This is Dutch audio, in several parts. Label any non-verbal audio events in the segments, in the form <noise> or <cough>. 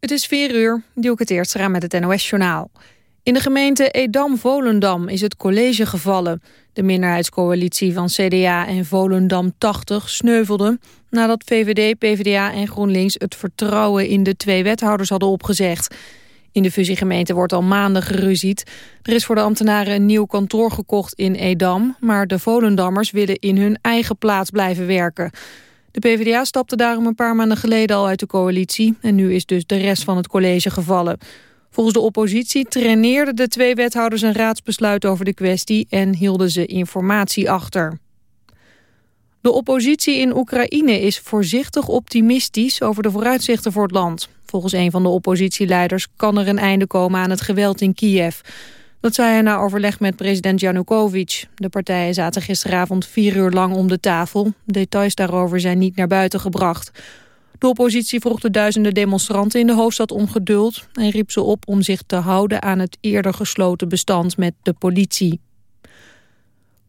Het is 4 uur, doe ik het eerst eraan met het NOS-journaal. In de gemeente Edam-Volendam is het college gevallen. De minderheidscoalitie van CDA en Volendam 80 sneuvelde... nadat VVD, PvdA en GroenLinks het vertrouwen in de twee wethouders hadden opgezegd. In de fusiegemeente wordt al maanden geruzied. Er is voor de ambtenaren een nieuw kantoor gekocht in Edam... maar de Volendammers willen in hun eigen plaats blijven werken... De PvdA stapte daarom een paar maanden geleden al uit de coalitie... en nu is dus de rest van het college gevallen. Volgens de oppositie traineerden de twee wethouders een raadsbesluit over de kwestie... en hielden ze informatie achter. De oppositie in Oekraïne is voorzichtig optimistisch over de vooruitzichten voor het land. Volgens een van de oppositieleiders kan er een einde komen aan het geweld in Kiev... Dat zei hij na overleg met president Janukovic. De partijen zaten gisteravond vier uur lang om de tafel. Details daarover zijn niet naar buiten gebracht. De oppositie vroeg de duizenden demonstranten in de hoofdstad om geduld... en riep ze op om zich te houden aan het eerder gesloten bestand met de politie.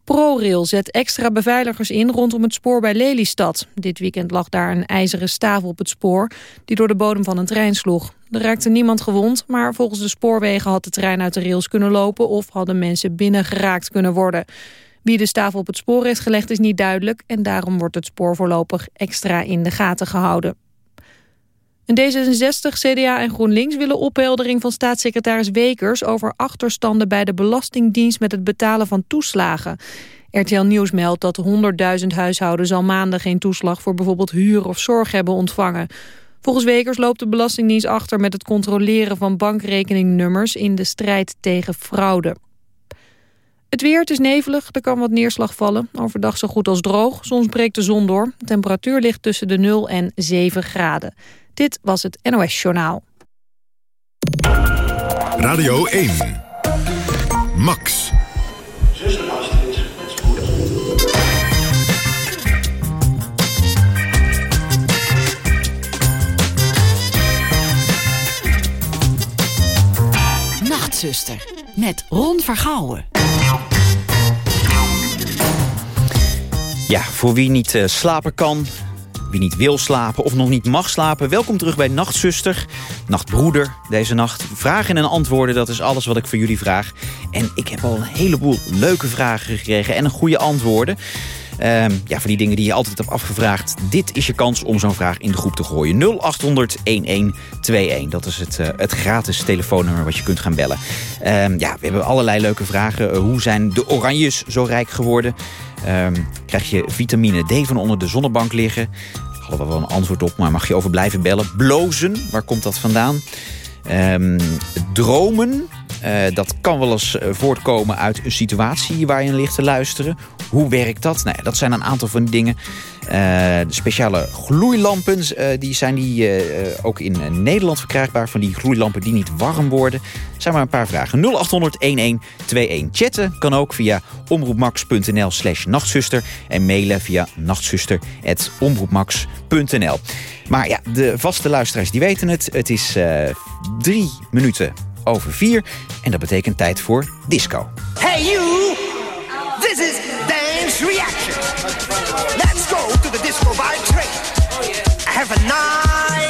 ProRail zet extra beveiligers in rondom het spoor bij Lelystad. Dit weekend lag daar een ijzeren staaf op het spoor... die door de bodem van een trein sloeg. Er raakte niemand gewond, maar volgens de spoorwegen had de trein uit de rails kunnen lopen... of hadden mensen binnengeraakt kunnen worden. Wie de staaf op het spoor heeft gelegd is niet duidelijk... en daarom wordt het spoor voorlopig extra in de gaten gehouden. D66, CDA en GroenLinks willen opheldering van staatssecretaris Wekers... over achterstanden bij de Belastingdienst met het betalen van toeslagen. RTL Nieuws meldt dat 100.000 huishoudens al maanden geen toeslag... voor bijvoorbeeld huur of zorg hebben ontvangen. Volgens Wekers loopt de Belastingdienst achter met het controleren van bankrekeningnummers... in de strijd tegen fraude. Het weer, het is nevelig, er kan wat neerslag vallen. Overdag zo goed als droog, soms breekt de zon door. De temperatuur ligt tussen de 0 en 7 graden. Dit was het NOS Journaal. Radio 1. Max. Nachtzuster, met Ron Vergouwen. Ja, voor wie niet uh, slapen kan, wie niet wil slapen of nog niet mag slapen, welkom terug bij Nachtzuster, Nachtbroeder deze nacht. Vragen en antwoorden, dat is alles wat ik voor jullie vraag. En ik heb al een heleboel leuke vragen gekregen en goede antwoorden. Um, ja, voor die dingen die je altijd hebt afgevraagd. Dit is je kans om zo'n vraag in de groep te gooien. 0800-1121. Dat is het, uh, het gratis telefoonnummer wat je kunt gaan bellen. Um, ja, we hebben allerlei leuke vragen. Uh, hoe zijn de oranjes zo rijk geworden? Um, krijg je vitamine D van onder de zonnebank liggen? Hadden we wel een antwoord op, maar mag je over blijven bellen. Blozen, waar komt dat vandaan? Dromen, uh, dat kan wel eens voortkomen uit een situatie waar je in ligt te luisteren. Hoe werkt dat? Nou dat zijn een aantal van die dingen. Uh, de speciale gloeilampen uh, die zijn die, uh, ook in Nederland verkrijgbaar. Van die gloeilampen die niet warm worden. zijn maar een paar vragen. 0800-1121. Chatten kan ook via omroepmax.nl slash nachtzuster. En mailen via nachtzuster.omroepmax.nl. Maar ja, de vaste luisteraars die weten het. Het is drie minuten over vier. En dat betekent tijd voor disco. Hey you! This is reaction. Let's go to the disco by train. Have a nice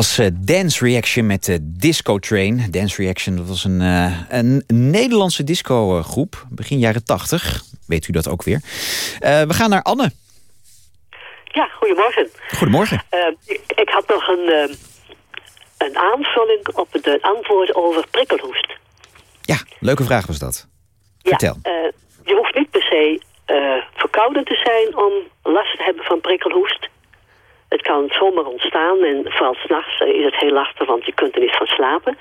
was eh, Dance Reaction met de Disco Train. Dance Reaction, dat was een, eh, een Nederlandse disco-groep. Begin jaren tachtig. Weet u dat ook weer. Eh, we gaan naar Anne. Ja, goedemorgen. Goedemorgen. Eh, ik, ik had nog een, eh, een aanvulling op de antwoorden over prikkelhoest. Ja, leuke vraag was dat. Vertel. Ja, eh, je hoeft niet per se eh, verkouden te zijn om last te hebben van prikkelhoest. Het kan zomaar ontstaan en vooral s'nachts is het heel lastig, want je kunt er niet van slapen.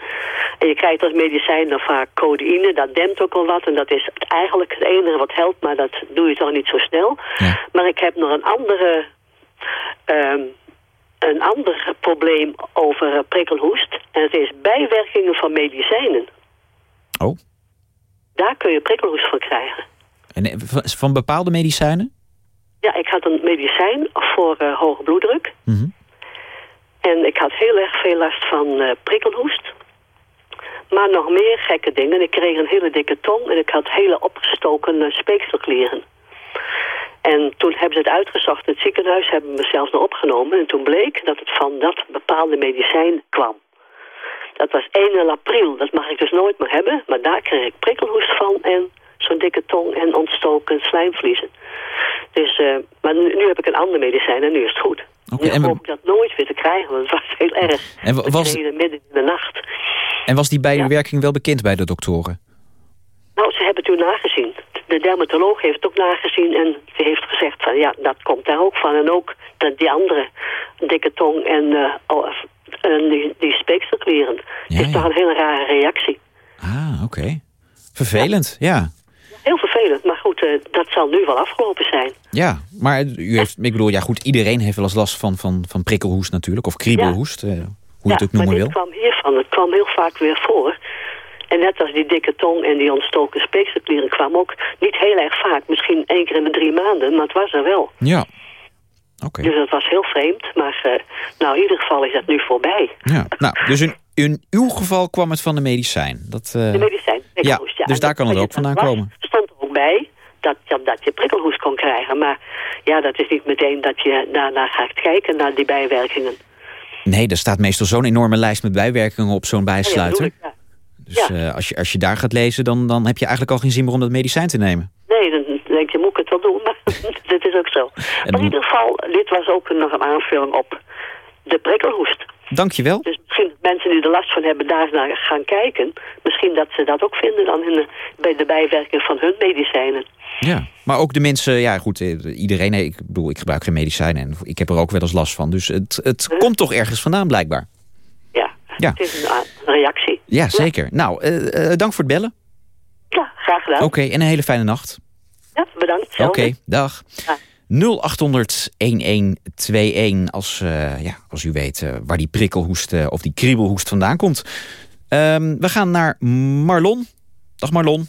En je krijgt als medicijn dan vaak codeïne, dat dempt ook al wat. En dat is eigenlijk het enige wat helpt, maar dat doe je toch niet zo snel. Ja. Maar ik heb nog een andere ehm, een ander probleem over eh, prikkelhoest. En het is bijwerkingen van medicijnen. Oh, Daar kun je prikkelhoest van krijgen. en eh, van bepaalde medicijnen? Ja, ik had een medicijn voor eh, hoge bloeddruk. Mhm. En ik had heel erg veel last van eh, prikkelhoest. Maar nog meer gekke dingen. Ik kreeg een hele dikke tong en ik had hele opgestoken speekselklieren. En toen hebben ze het uitgezocht in het ziekenhuis, hebben we me zelfs nog opgenomen. En toen bleek dat het van dat bepaalde medicijn kwam. Dat was 1 april, dat mag ik dus nooit meer hebben. Maar daar kreeg ik prikkelhoest van en zo'n dikke tong en ontstoken slijmvliezen. Dus, eh, maar nu, nu heb ik een ander medicijn en nu is het goed. Oké, nu en we- hoop ik dat nooit weer te krijgen, want het was heel erg. En Het was- midden in de nacht. En was die bijwerking wel bekend bij de doktoren? Nou, ze hebben het toen nagezien. De dermatoloog heeft het ook nagezien en ze heeft gezegd van ja, dat komt daar ook van. En ook dat die andere dikke tong en, eh, oh, en die, die speekselklieren. Ja, het is ja. toch een hele rare reactie. Ah, oké. Vervelend, ja. Heel vervelend, maar goed, eh, dat zal nu wel afgelopen zijn. Ja, maar u heeft, ik bedoel, ja goed, iedereen heeft wel eens last van, van, van prikkelhoest natuurlijk. Of kriebelhoest, eh, hoe je het ook noemen maar wil. dit kwam hiervan. Het kwam heel vaak weer voor. En net als die dikke tong en die ontstoken speekselklieren kwam ook niet heel erg vaak. Misschien één keer in de drie maanden, maar het was er wel. Ja. Oké. Dus dat was heel vreemd. Maar eh, nou, in ieder geval is dat nu voorbij. Ja. Nou, dus in, in uw geval kwam het van de medicijn. Dat, De medicijn, prikkelhoest. ja, dus En daar kan het ook vandaan was, komen. stond er ook bij dat, je prikkelhoest kon krijgen. Maar ja, dat is niet meteen dat je daarna gaat kijken naar die bijwerkingen. Nee, er staat meestal zo'n enorme lijst met bijwerkingen op zo'n Ja, bijsluiter. ja. Dus Ja. eh, als, je, als je daar gaat lezen, dan, dan heb je eigenlijk al geen zin meer om dat medicijn te nemen. Nee, dan denk je, moet ik het wel doen? Maar <laughs> dat is ook zo. Maar in ieder geval, dit was ook nog een aanvulling op de prikkelhoest. Dankjewel. Dus misschien mensen die er last van hebben daar naar gaan kijken. Misschien dat ze dat ook vinden dan in de, bij de bijwerking van hun medicijnen. Ja, maar ook de mensen, ja goed, eh, iedereen, ik bedoel, ik gebruik geen medicijnen en ik heb er ook wel eens last van. Dus het, het komt toch ergens vandaan blijkbaar. Ja, Ja. het is een, een reactie. Ja, zeker. Nou, eh, eh, dank voor het bellen. Ja, graag gedaan. Oké, en een hele fijne nacht. Ja, bedankt. Oké, dag. Ja. 0800 1121 als, eh, ja, als u weet eh, waar die prikkelhoest eh, of die kriebelhoest vandaan komt. Ehm, we gaan naar Marlon. Dag Marlon.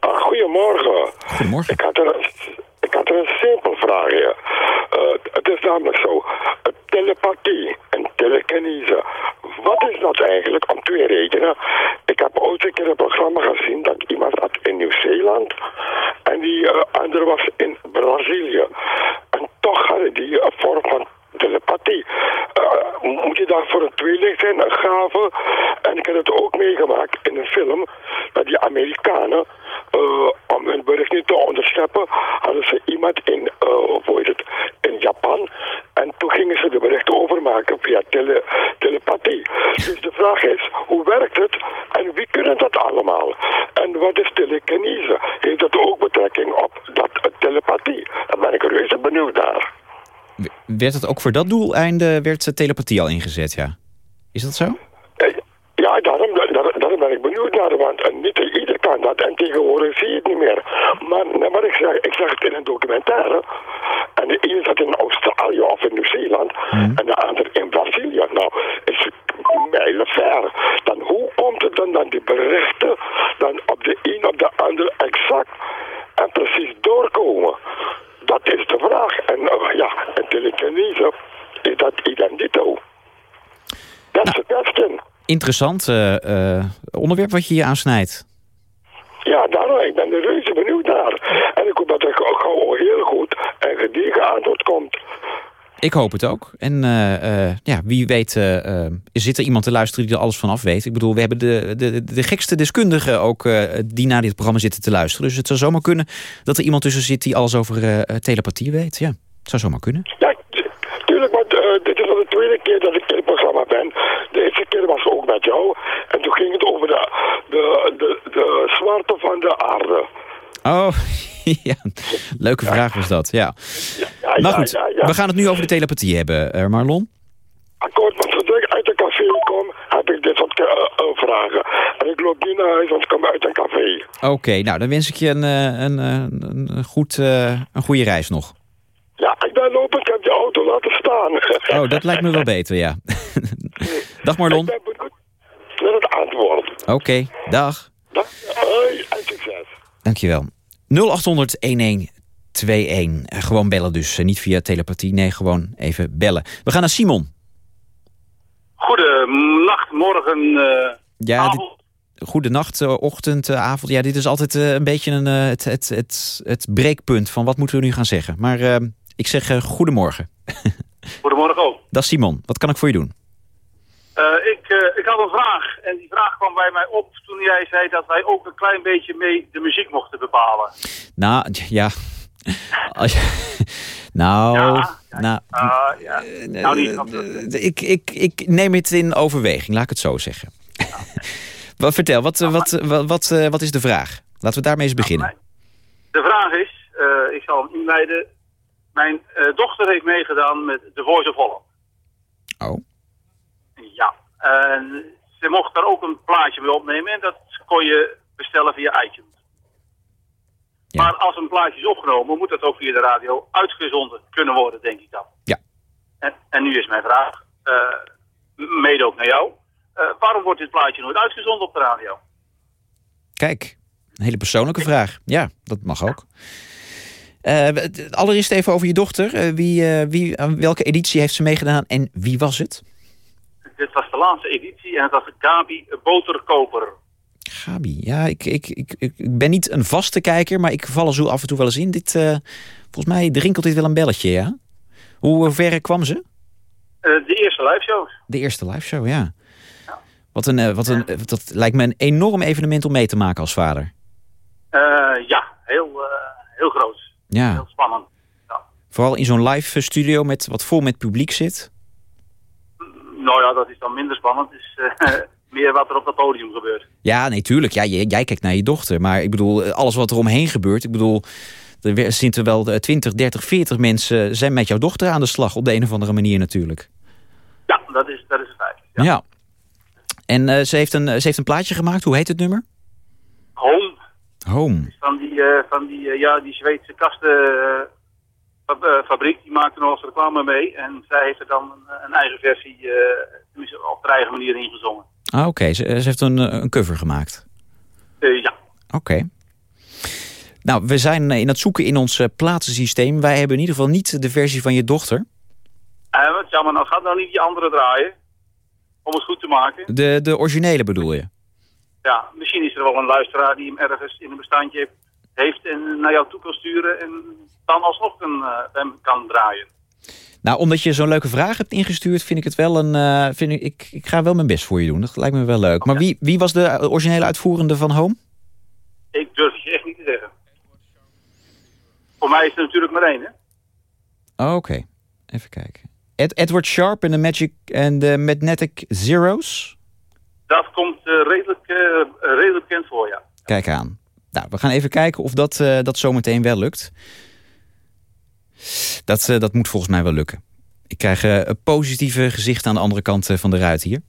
Goedemorgen. Goedemorgen. Ik had er een, ik had er een simpel vraagje. Is namelijk zo. telepathie en telekinese. Wat is dat eigenlijk? Om twee redenen. Ik heb ooit een keer een programma gezien dat iemand had in Nieuw-Zeeland. En die eh, andere was in Brazilië. En toch hadden die een vorm van telepathie. Eh, moet je daar voor een tweeling zijn, een gave? En ik heb het ook meegemaakt in een film dat die Amerikanen, eh, om hun bericht niet te onderscheppen, hadden ze iemand in, eh, hoe het, in Japan. En toen gingen ze de berichten overmaken via tele, telepathie. Dus de vraag is, hoe werkt het en wie kunnen dat allemaal? En wat is telekinese? Heeft dat ook betrekking op dat telepathie? Daar ben ik reuze benieuwd naar. Werd het ook voor dat doeleinde werd eh, telepathie al ingezet, ja? Is dat zo? Eh, Ja, daarom, daar, daar ben ik benieuwd naar, want eh, niet ieder kan dat en tegenwoordig zie je het niet meer. Maar, nee, maar ik, zeg, ik zeg het in een documentaire. En de ene zat in Australië of in Nieuw-Zeeland en de andere in Brazilië. Nou, is mijlen ver. Dan hoe komt het dan dat die berichten dan op de een op de andere exact en precies doorkomen? Dat is de vraag. En uh, ja, en telekinese is dat identito. That's the question. Interessant uh, uh, onderwerp wat je hier aansnijdt. Ja, daarom, ik ben er reuze benieuwd naar. En ik hoop dat er gewoon heel goed en gediegen antwoord komt. Ik hoop het ook. En uh, ja, wie weet zit er iemand te luisteren die er alles van af weet. Ik bedoel, we hebben de, de, de gekste deskundigen ook die naar dit programma zitten te luisteren. Dus het zou zomaar kunnen dat er iemand tussen zit die alles over telepathie weet. Ja, het zou zomaar kunnen. Ja, tuurlijk, want dit is al de tweede keer dat ik in het programma ben. De eerste keer was ook met jou. En toen ging het over de, de, de, de zwarte van de aarde. Oh, <laughs> ja. Leuke vraag was dat, ja. Maar goed, we gaan het nu over de telepathie hebben, uh, Marlon. Akkoord, want zodra ik uit een café kom, heb ik dit soort uh, uh, vragen. En ik loop niet naar huis, want ik kom uit een café. Oké, nou dan wens ik je een, een, een, een, goed, een goede reis nog. Ja, ik ben lopen, ik heb je auto laten staan. <laughs> Oh, dat lijkt me wel beter, ja. <laughs> Dag Marlon. Ik ben benieuwd naar het antwoord. Oké, okay, dag. Dag, hoi en succes. Dankjewel. 0800 1121. Gewoon bellen dus. Niet via telepathie. Nee, gewoon even bellen. We gaan naar Simon. Goedenacht, morgen, uh, ja, avond. Goedenacht, uh, ochtend, uh, avond. Ja, dit is altijd een beetje een, het, het, het, het breekpunt van wat moeten we nu gaan zeggen. Maar ik zeg goedemorgen. <laughs> Goedemorgen ook. Dat is Simon. Wat kan ik voor je doen? Ik, ik had een vraag. En die vraag kwam bij mij op toen jij zei dat wij ook een klein beetje mee de muziek mochten bepalen. Nou, ja. Als je, nou, ja, nou, uh, ja. nou niet, ik, ik, ik neem het in overweging, laat ik het zo zeggen. <laughs> wat, vertel, wat, wat, wat, wat, wat is de vraag? Laten we daarmee eens beginnen. De vraag is, ik zal hem inleiden. Mijn dochter heeft meegedaan met The Voice of Holland. Oh. En ze mocht daar ook een plaatje mee opnemen en dat kon je bestellen via iTunes. Ja. Maar als een plaatje is opgenomen, moet dat ook via de radio uitgezonden kunnen worden, denk ik dan. Ja. En, en nu is mijn vraag, uh, mede ook naar jou. Uh, waarom wordt dit plaatje nooit uitgezonden op de radio? Kijk, een hele persoonlijke vraag. Ja, dat mag ook. Uh, allereerst even over je dochter. wie, wie, aan welke editie heeft ze meegedaan en wie was het? Dit was de laatste editie en het was Gabi Boterkoper. Gabi, ja, ik, ik, ik, ik ben niet een vaste kijker, maar ik val er zo af en toe wel eens in. Dit, uh, volgens mij drinkelt dit wel een belletje, ja? Hoe ver kwam ze? Uh, de eerste live shows. De eerste live show, ja. ja. Wat een, uh, wat een, dat lijkt me een enorm evenement om mee te maken als vader. ja, heel, heel groot. Ja. Heel spannend. Ja. Vooral in zo'n live studio met, wat vol met publiek zit. Nou ja, dat is dan minder spannend. Dus, <laughs> meer wat er op dat podium gebeurt. Ja, nee, tuurlijk. Ja, jij, jij kijkt naar je dochter. Maar ik bedoel, alles wat er omheen gebeurt. Ik bedoel, er zitten wel 20, 30, 40 mensen... zijn met jouw dochter aan de slag op de een of andere manier natuurlijk. Ja, dat is, dat is het feit. Ja. ja. En uh, ze, heeft een, ze heeft een plaatje gemaakt. Hoe heet het nummer? Home. Home. Van die, uh, van die, ja, die Zweedse kastenfabriek. die maakte nog eens reclame mee. En zij heeft er dan een, eigen versie... op haar eigen manier ingezongen. Ah, oké. Okay. Ze, ze, heeft een, een cover gemaakt? Uh, ja. Oké. Okay. Nou, we zijn in het zoeken in ons platensysteem. Wij hebben in ieder geval niet de versie van je dochter. Uh, wat jammer, nou gaat nou niet die andere draaien. Om het goed te maken. De, de originele bedoel je? Ja, misschien is er wel een luisteraar die hem ergens in een bestandje heeft... en naar jou toe kan sturen en dan alsnog een, uh, hem kan draaien. Nou, omdat je zo'n leuke vraag hebt ingestuurd, vind ik het wel een. Uh, vind ik, ik, ik ga wel mijn best voor je doen. Dat lijkt me wel leuk. Maar wie, wie was de originele uitvoerende van Home? Ik durf het je echt niet te zeggen. Voor mij is er natuurlijk maar één, hè? Oké, okay. even kijken. Ed, Edward Sharp en de Magic en de Magnetic Zeros? Dat komt uh, redelijk, uh, redelijk bekend voor, ja. Kijk aan. Nou, we gaan even kijken of dat, dat zometeen wel lukt. Dat, uh, dat moet volgens mij wel lukken. Ik krijg uh, een positieve gezicht aan de andere kant uh, van de ruit hier.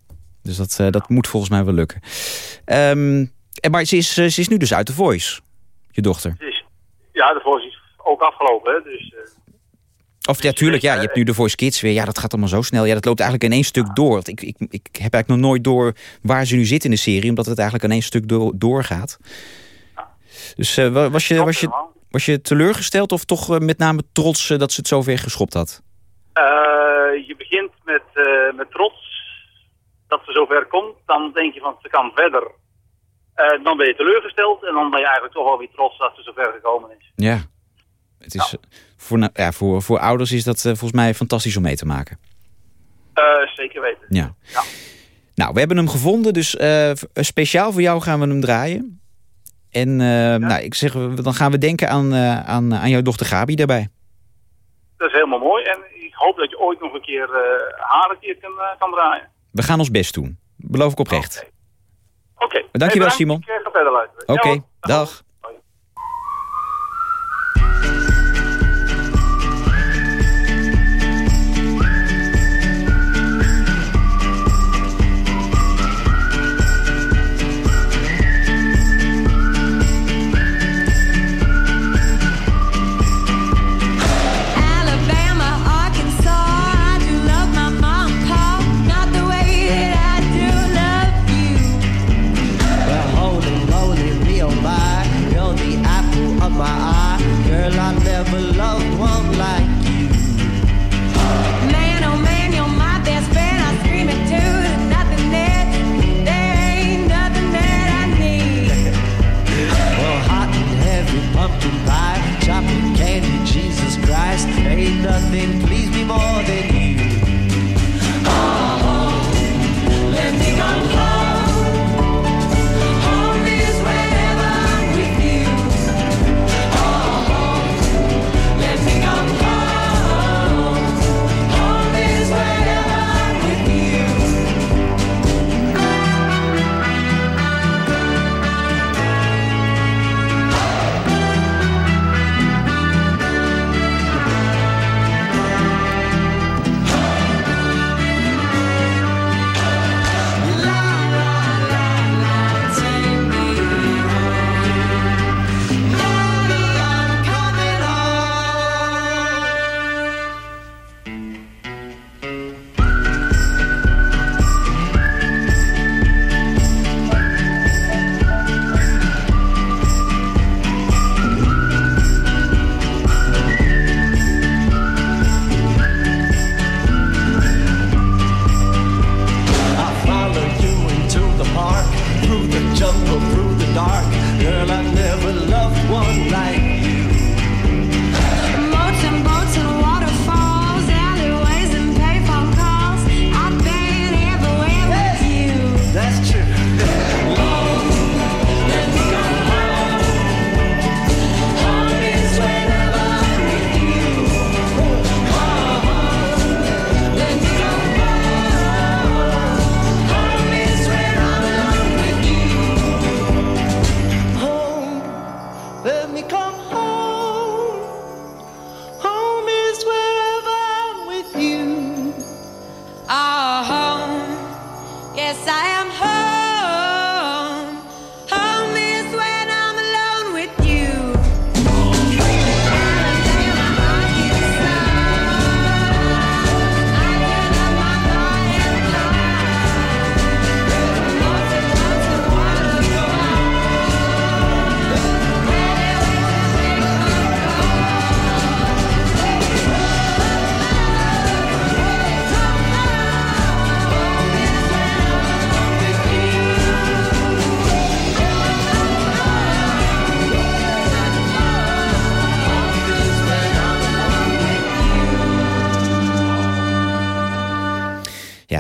Dus dat, eh, dat moet volgens mij wel lukken. Ehm, en maar ze is, ze is nu dus uit de Voice, je dochter. Dus, ja, de Voice is ook afgelopen. Hè? Dus, eh, Of ja, tuurlijk, ja, je hebt nu de Voice Kids weer. Ja, dat gaat allemaal zo snel. Ja, dat loopt eigenlijk in één stuk door. Want ik, ik, ik heb eigenlijk nog nooit door waar ze nu zit in de serie... omdat het eigenlijk in één stuk door, doorgaat. Dus eh, wa- was, je, was, je. Was je teleurgesteld of toch eh, met name trots eh, dat ze het zover geschopt had? Eh, je begint met, met trots dat ze zover komt. Dan denk je van ze kan verder. Dan ben je teleurgesteld en dan ben je eigenlijk toch wel weer trots dat ze zover gekomen is. Ja. Het is, voor, ja, voor, voor ouders is dat volgens mij fantastisch om mee te maken. Zeker weten. Ja. Ja. Nou, we hebben hem gevonden, dus speciaal voor jou gaan we hem draaien. En eh, nou, ik zeg, dan gaan we denken aan, eh, aan, aan jouw dochter Gabi daarbij. Dat is helemaal mooi en ik hoop dat je ooit nog een keer eh, haar een keer kan, kan draaien. We gaan ons best doen. Beloof ik oprecht. Oké. Oké. Dankjewel, Hey, bedankt. Simon. Ik ga verder luisteren. Oké, Ja, dag.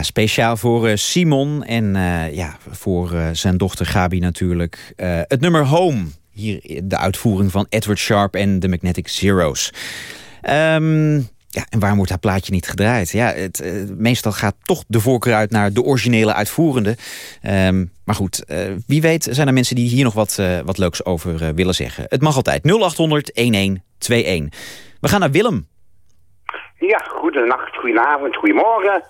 Speciaal voor eh, Simon en eh, ja, voor eh, zijn dochter Gabi natuurlijk. Het nummer Home. Hier de uitvoering van Edward Sharp en de Magnetic Zeros. Ehm, ja, en waarom wordt dat plaatje niet gedraaid? Ja, het, meestal gaat toch de voorkeur uit naar de originele uitvoerende. Ehm, maar goed, wie weet zijn er mensen die hier nog wat, wat leuks over willen zeggen. Het mag altijd 0800 1121. We gaan naar Willem. Ja, goedenacht, goedenavond, goedemorgen.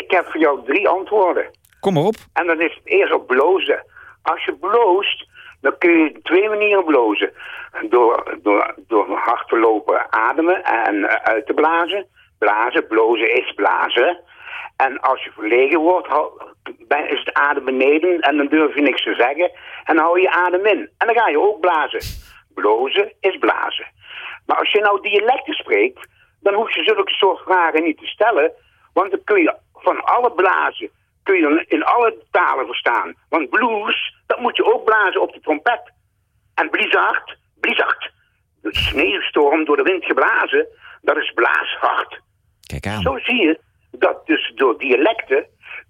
Ik heb voor jou drie antwoorden. Kom maar op. En dan is het eerst op blozen. Als je bloost, dan kun je twee manieren blozen. Door, door, door hard te lopen ademen en eh, uit te blazen. Blazen, blozen is blazen. En als je verlegen wordt, is het adem beneden en dan durf je niks te zeggen. En dan hou je adem in. En dan ga je ook blazen. Blozen is blazen. Maar als je nou dialecten spreekt, dan hoef je zulke soort vragen niet te stellen. Want dan kun je van alle blazen, kun je in alle talen verstaan. Want blues, dat moet je ook blazen op de trompet. En blizzard, blizzard, de sneeuwstorm door de wind geblazen, dat is blaashard. Kijk aan. Zo zie je dat dus door dialecten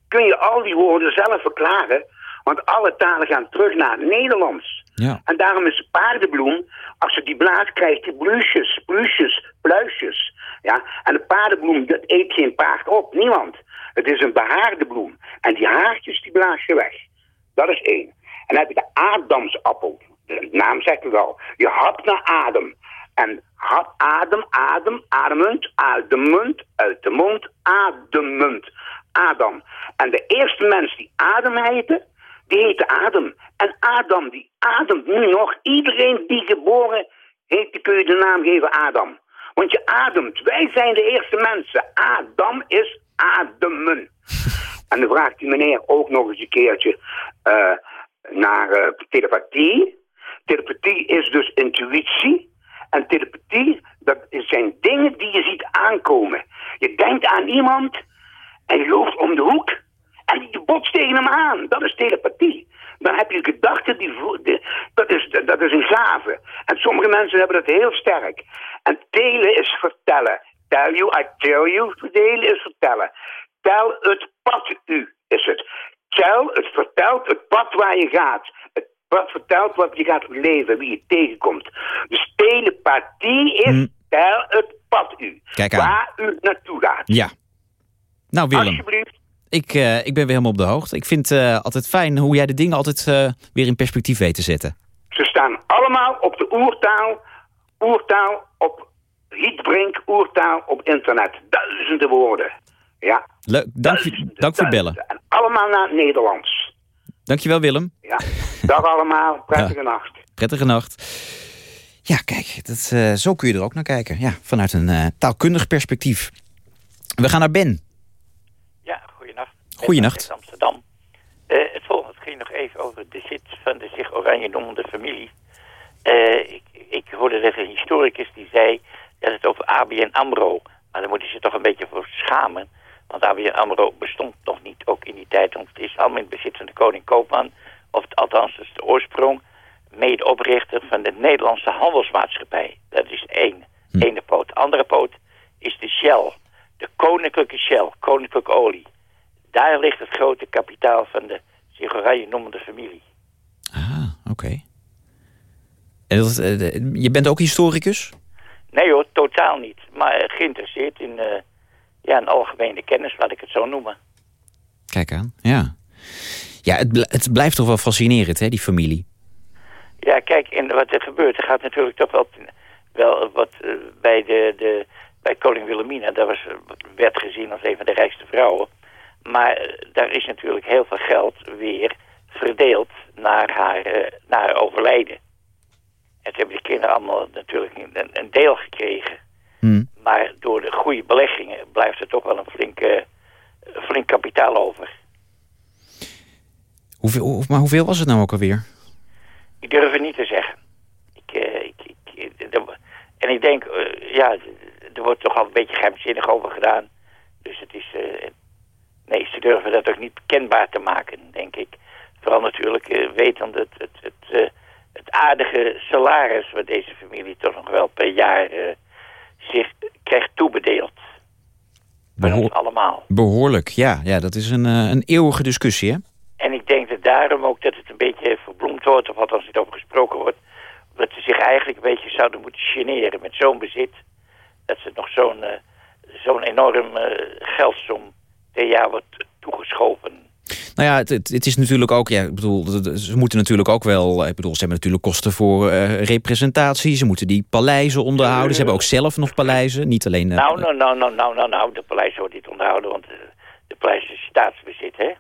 kun je al die woorden zelf verklaren. Want alle talen gaan terug naar het Nederlands. Ja. En daarom is de paardenbloem, als je die blaast, krijgt die bluesjes, bluesjes, pluisjes. Ja? En de paardenbloem, dat eet geen paard op, niemand. Het is een behaarde bloem. En die haartjes, die blaas je weg. Dat is één. En dan heb je de Adamsappel. De naam zegt het al. Je hapt naar adem. En hap, adem, adem, ademend, ademend, uit de mond, ademend. Adam. En de eerste mens die Adem heette, die heette Adem. En Adam, die ademt nu nog. Iedereen die geboren die kun je de naam geven Adam. Want je ademt. Wij zijn de eerste mensen. Adam is ademen. <laughs> en dan vraagt die meneer ook nog eens een keertje eh, naar eh, telepathie. Telepathie is dus intuïtie. En telepathie, dat zijn dingen die je ziet aankomen. Je denkt aan iemand en je loopt om de hoek en je botst tegen hem aan. Dat is telepathie. Dan heb je gedachten, die, de- dat, is, dat is een gave. En sommige mensen hebben dat heel sterk. En telen is vertellen. Tell you, I tell you. Delen is vertellen. Tel het pad u, is het. Tel, het vertelt het pad waar je gaat. Het pad vertelt wat je gaat leven, wie je tegenkomt. Dus telepathie is, tel het pad u. Kijk aan. Waar u naartoe gaat. Ja. Nou Willem, Alsjeblieft. ik, eh, ik ben weer helemaal op de hoogte. Ik vind het eh, altijd fijn hoe jij de dingen altijd eh, weer in perspectief weet te zetten. Ze staan allemaal op de oertaal, oertaal op Rietbrink, oertaal op internet. Duizenden woorden. Ja. Leuk, dank, je, dank voor het bellen. En allemaal naar het Nederlands. Dankjewel Willem. Ja. Dag allemaal, <laughs> prettige nacht. Prettige nacht. Ja, kijk, dat, eh, zo kun je er ook naar kijken. Ja, vanuit een eh, taalkundig perspectief. We gaan naar Ben. Ja, goeienacht. Goeienacht. uit Amsterdam. Eh, het volgende ging nog even over de zit van de zich oranje noemende familie. Eh, ik, ik hoorde net een historicus die zei dat het over ABN AMRO... maar daar moeten ze toch een beetje voor schamen. Want ABN AMRO bestond nog niet ook in die tijd... want het is allemaal in het bezit van de koning Koopman... of het, althans, dat is de oorsprong... medeoprichter van de Nederlandse handelsmaatschappij. Dat is één, ene poot. Andere poot is de Shell. De koninklijke Shell, koninklijke olie. Daar ligt het grote kapitaal van de zich oranje noemende familie. Oké. En dat, eh, je bent ook historicus? Nee hoor, totaal niet. Maar eh, geïnteresseerd in, eh, ja, een algemene kennis, laat ik het zo noemen. Kijk aan, ja. Ja, het, bl- het blijft toch wel fascinerend, hè, die familie. Ja, kijk, en wat er gebeurt, er gaat natuurlijk toch wel, wel wat eh, bij, de, de, bij koning Wilhelmina, dat was, werd gezien als een van de rijkste vrouwen. Maar daar is natuurlijk heel veel geld weer verdeeld naar haar, naar haar overlijden. En ze hebben de kinderen allemaal natuurlijk een, een deel gekregen. Maar door de goede beleggingen blijft er toch wel een flink, eh, flink kapitaal over. Hoeveel, hoe- maar hoeveel was het nou ook alweer? Ik durf het niet te zeggen. Ik, eh, ik, ik, en ik denk, eh, ja, er wordt toch al een beetje geheimzinnig over gedaan. Dus het is, eh, nee, ze durven dat ook niet kenbaar te maken, denk ik. Vooral natuurlijk eh, wetend het, het, het, het aardige salaris wat deze familie toch nog wel per jaar eh, zich krijgt toebedeeld. Behoor- allemaal. behoorlijk, ja. ja. Dat is een, eh, een eeuwige discussie, hè? En ik denk dat daarom ook dat het een beetje verbloemd wordt, of althans niet over gesproken wordt, dat ze zich eigenlijk een beetje zouden moeten generen met zo'n bezit. Dat ze nog zo'n eh, zo'n enorm eh, geldsom per jaar wordt toegeschoven. Nou ja, het, het, het is natuurlijk ook, ja, ik bedoel, ze moeten natuurlijk ook wel, eh, ik bedoel, ze hebben natuurlijk kosten voor eh, representatie, ze moeten die paleizen onderhouden, ze hebben ook zelf nog paleizen, niet alleen... eh, nou, nou, nou, nou, nou, nou, nou, de paleizen wordt niet onderhouden, want de paleis is staatsbezit, hè?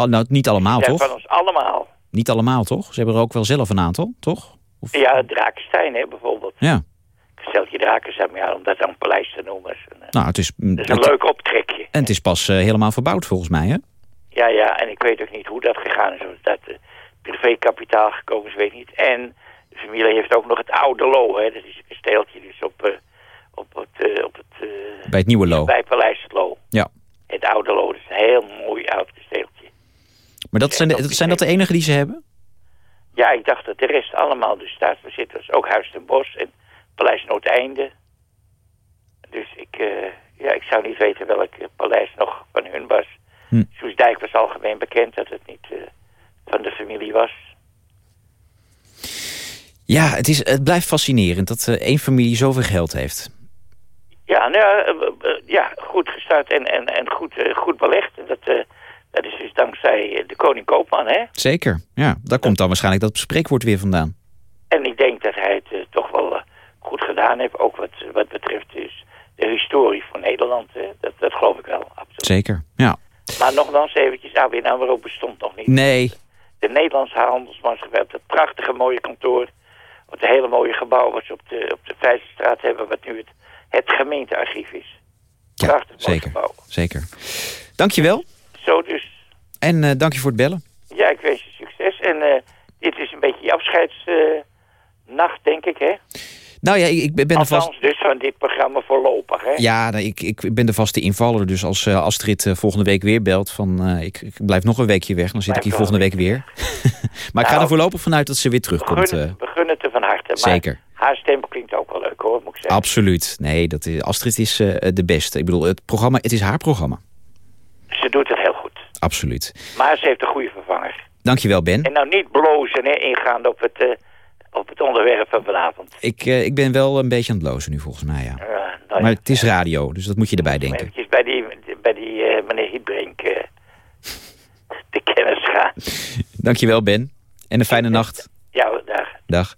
Oh, nou, niet allemaal, toch? van ons allemaal. Niet allemaal, toch? Ze hebben er ook wel zelf een aantal, toch? Ja, Drakenstein hè, bijvoorbeeld. Ja. Steltje Drakenstein, ja, om dat dan een paleis te noemen. is een, Nou, het is... dat is een het- leuk optrekje. En het is pas helemaal verbouwd, volgens mij, hè? Ja, ja, en ik weet ook niet hoe dat gegaan is. Of dat uh, privékapitaal gekomen is, weet ik niet. En de familie heeft ook nog het oude Lo, hè. Dat is een kasteeltje dus op, eh, op het... eh, op het Bij het nieuwe Lo. Bij Paleis het Lo. Ja. Het oude Lo, dat is een heel mooi oud kasteeltje. Maar dat zijn, de, dat zijn dat de enige die ze hebben? Ja, ik dacht dat de rest allemaal de staatsbezit was. Ook Huis ten Bosch en Paleis Noordeinde. Dus ik, ja, ik zou niet weten welk paleis nog van hun was. Hm. Soesdijk was algemeen bekend dat het niet eh, van de familie was. Ja, het, is, het blijft fascinerend dat eh, één familie zoveel geld heeft. Ja, nou, ja, eh, ja, goed gestart en, en, en goed, goed belegd. Dat, dat is dus dankzij de koning Koopman, hè. Zeker, ja. Daar komt dan waarschijnlijk dat spreekwoord weer vandaan. En ik denk dat hij het toch wel goed gedaan heeft. Ook wat, wat betreft dus de historie van Nederland. dat, dat geloof ik wel, absoluut. Zeker, ja. Maar nogmaals eventjes, ABN AMRO bestond nog niet. Nee, De Nederlandse handelsmaatschappij dat prachtige mooie kantoor. Wat een hele mooie gebouw wat ze op de, op de Vijfstraat hebben. Wat nu het, het gemeentearchief is. ja, Prachtig mooi zeker, gebouw. zeker. Dankjewel Zo dus. en eh, dank je voor het bellen. Ja, ik wens je succes. En eh, dit is een beetje je afscheidsnacht, denk ik, hè? Nou ja, ik, ben er Althans, vast... dus van dit programma voorlopig, hè? Ja, nou, ik, ik ben de vaste invaller. Dus als eh, Astrid eh, volgende week weer belt van... eh, ik, ik blijf nog een weekje weg, dan zit ik hier volgende week weer. <laughs> maar ik ga Nou, er voorlopig vanuit dat ze weer terugkomt. We gunnen het er van harte. Maar zeker. haar stem klinkt ook wel leuk, hoor, moet ik zeggen. Absoluut. Nee, dat is, Astrid is de beste. Ik bedoel, het programma, het is haar programma. Ze doet het heel goed. Absoluut. Maar ze heeft een goede vervanger. Dankjewel, Ben. En nou niet blozen, hè, ingaande op het, op het onderwerp van vanavond. Ik, eh, ik ben wel een beetje aan het lozen nu, volgens mij, ja. Nou, Maar het is radio, dus dat moet je erbij denken. eventjes bij die, bij die eh, meneer Hietbrink eh, <laughs> de kennis gaan. Dankjewel, Ben. En een fijne nacht. Ja, dag. Dag.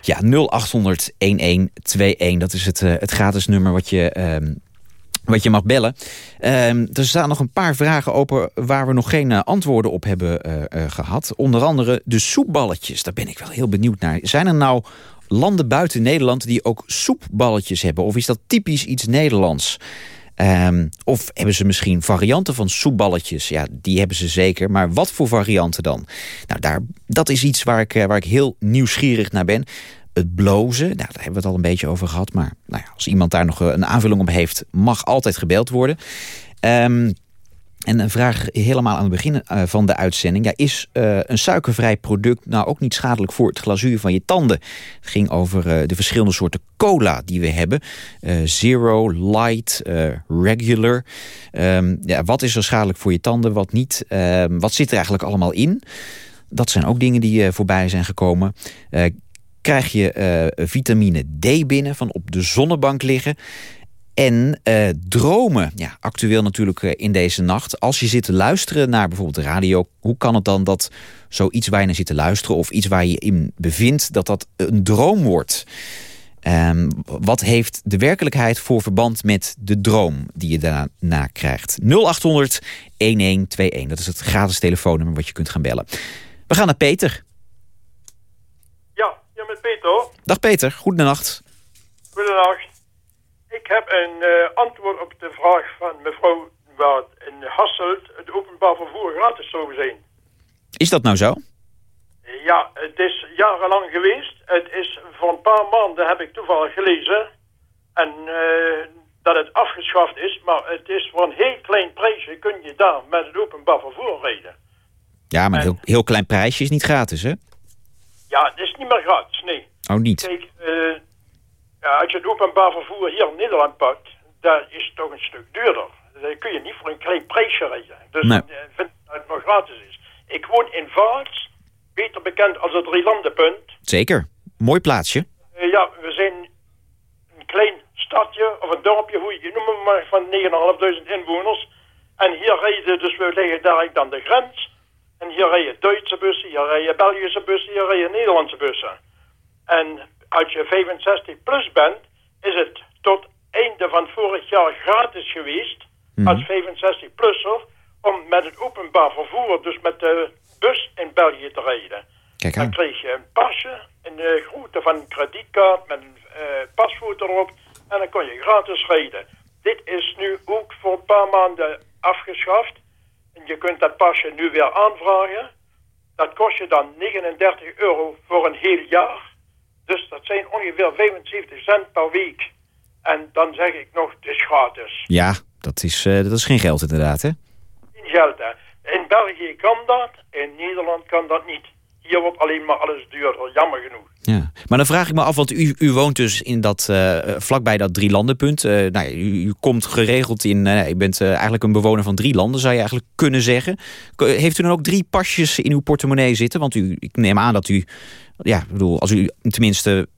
Ja, 0800 1121. Dat is het, het gratis nummer wat je, ehm, wat je mag bellen. Ehm, er staan nog een paar vragen open waar we nog geen eh, antwoorden op hebben eh, eh, gehad. Onder andere de soepballetjes. Daar ben ik wel heel benieuwd naar. Zijn er nou landen buiten Nederland die ook soepballetjes hebben? Of is dat typisch iets Nederlands? Ehm, of hebben ze misschien varianten van soepballetjes? Ja, die hebben ze zeker. Maar wat voor varianten dan? Nou, daar, dat is iets waar ik, waar ik heel nieuwsgierig naar ben. Het blozen, nou, daar hebben we het al een beetje over gehad. Maar nou ja, als iemand daar nog eh, een aanvulling op heeft... mag altijd gebeld worden. Ehm, en een vraag helemaal aan het begin eh, van de uitzending. Ja, is eh, een suikervrij product nou ook niet schadelijk voor het glazuur van je tanden? Het ging over de verschillende soorten cola die we hebben. Zero, light, regular. Ehm, ja, wat is er schadelijk voor je tanden, wat niet? Ehm, wat zit er eigenlijk allemaal in? Dat zijn ook dingen die voorbij zijn gekomen. Krijg je eh, vitamine D binnen van op de zonnebank liggen. En eh, dromen, ja, actueel natuurlijk eh, in deze nacht. Als je zit te luisteren naar bijvoorbeeld de radio... hoe kan het dan dat zoiets waar je naar zit te luisteren... of iets waar je in bevindt, dat dat een droom wordt? Ehm, wat heeft de werkelijkheid voor verband met de droom die je daarna krijgt? 0800 1121, dat is het gratis telefoonnummer wat je kunt gaan bellen. We gaan naar Peter. Met Peter. Dag Peter, goedenacht. Goedendag. Ik heb een eh, antwoord op de vraag van mevrouw waar in Hasselt het openbaar vervoer gratis zou zijn. Is dat nou zo? Ja, het is jarenlang geweest. Het is voor een paar maanden heb ik toevallig gelezen. En eh, dat het afgeschaft is. Maar het is voor een heel klein prijsje kun je daar met het openbaar vervoer rijden. Ja, maar een heel, heel klein prijsje is niet gratis, hè? Ja, het is niet meer gratis, nee. Oh, niet. Kijk, eh, ja, als je het openbaar vervoer hier in Nederland pakt, daar is het toch een stuk duurder. Dan kun je niet voor een klein prijsje rijden. Dus Nee. ik vind dat het nog gratis is. Ik woon in Vaals, beter bekend als het Drielandenpunt. Zeker. Mooi plaatsje. Eh, ja, we zijn een klein stadje of een dorpje, hoe je het noemt, maar van 9.500 inwoners. En hier rijden, dus we liggen daar aan de grens. En hier rijden Duitse bussen, hier rijden Belgische bussen, hier rijden Nederlandse bussen. En als je 65 plus bent, is het tot einde van vorig jaar gratis geweest als 65-plusser om met het openbaar vervoer, dus met de bus in België te rijden. Kijk Dan kreeg je een pasje in de grootte van een kredietkaart met een eh, pasfoto erop. En dan kon je gratis rijden. Dit is nu ook voor een paar maanden afgeschaft. En je kunt dat pasje nu weer aanvragen. Dat kost je dan 39 euro voor een heel jaar. Dus dat zijn ongeveer 75 cent per week. En dan zeg ik nog, het is gratis. Ja, dat is, eh, dat is geen geld inderdaad, hè? Geen geld, hè. In België kan dat, in Nederland kan dat niet. Hier wordt alleen maar alles duurder, jammer genoeg. Ja. Maar dan vraag ik me af, want u, u woont dus in dat, eh, vlakbij dat drie landenpunt. Eh, nou, u, u komt geregeld in, eh, u bent eigenlijk een bewoner van drie landen, zou je eigenlijk kunnen zeggen. Heeft u dan ook drie pasjes in uw portemonnee zitten? Want u, ik neem aan dat u, ja, bedoel, als u tenminste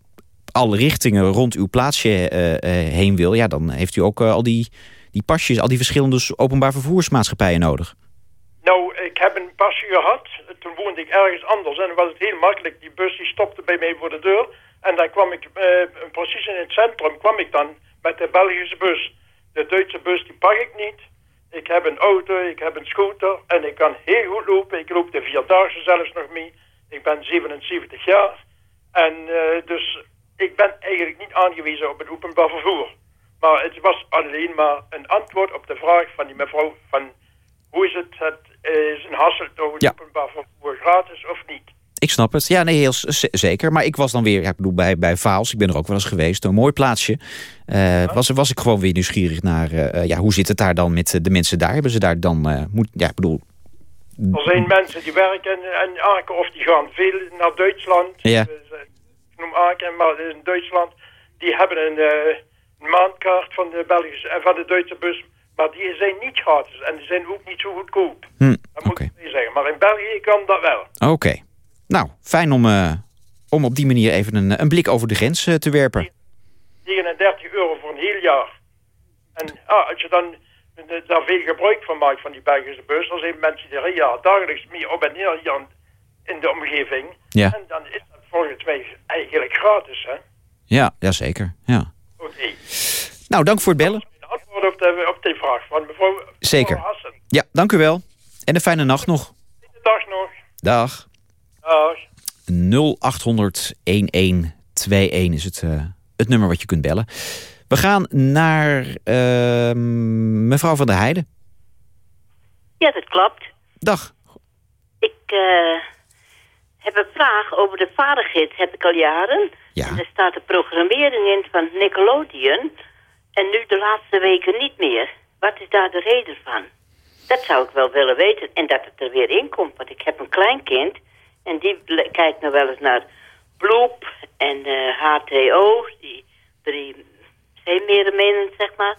alle richtingen rond uw plaatsje heen wil, ja, dan heeft u ook al die, die pasjes, al die verschillende openbaar vervoersmaatschappijen nodig. Nou, ik heb een pasje gehad. Toen woonde ik ergens anders en dan was het heel makkelijk. Die bus die stopte bij mij voor de deur. En dan kwam ik, eh, precies in het centrum, kwam ik dan met de Belgische bus. De Duitse bus, die pak ik niet. Ik heb een auto, ik heb een scooter en ik kan heel goed lopen. Ik loop de Vierdaagse zelfs nog mee. Ik ben 77 jaar. En eh, dus ik ben eigenlijk niet aangewezen op het openbaar vervoer. Maar het was alleen maar een antwoord op de vraag van die mevrouw van... Hoe is het, het is een Hasselt toch het Ja. openbaar vervoer gratis of niet? Ik snap het. Ja, nee, heel zeker. Maar ik was dan weer, ja, ik bedoel, bij, bij Vaals. Ik ben er ook wel eens geweest. Een mooi plaatsje. Eh, was, was ik gewoon weer nieuwsgierig naar, eh, eh, ja, hoe zit het daar dan met eh, de mensen daar? Hebben ze daar dan, eh, moet, ja, ik bedoel... Er zijn mensen die werken in Aken of die gaan veel naar Duitsland. Ja. Eh, Ik noem Aken, maar in Duitsland. Die hebben een, eh, een maandkaart van de Belgische en van de Duitse bus. Maar die zijn niet gratis en die zijn ook niet zo goedkoop. Hm, Dat moet ik niet zeggen. Maar in België kan dat wel. Oké. Nou, fijn om, eh, om op die manier even een, een blik over de grens eh, te werpen. 39 euro voor een heel jaar. En ah, als je dan eh, daar veel gebruik van maakt van die Belgische bus, dan zijn mensen die ja, dagelijks mee op en neer hier in de omgeving. Ja. En dan is dat volgens mij eigenlijk gratis, hè? Ja, ja zeker. Ja. Oké. Nou, dank voor het bellen. Antwoord op, de, op die vraag van mevrouw, Zeker. Hassen. Ja, dank u wel. En een fijne nacht nog. Dag nog. Dag. Dag. 0800 1121 is het, eh, het nummer wat je kunt bellen. We gaan naar eh, mevrouw van der Heijden. Ja, dat klopt. Dag. Ik eh, heb een vraag over de vadergids, heb ik al jaren. Ja. En er staat de programmering in van Nickelodeon. En nu de laatste weken niet meer. Wat is daar de reden van? Dat zou ik wel willen weten. En dat het er weer in komt. Want ik heb een kleinkind. En die kijkt nou wel eens naar Bloep en eh, HTO. Die drie zeemerenmenen, zeg maar.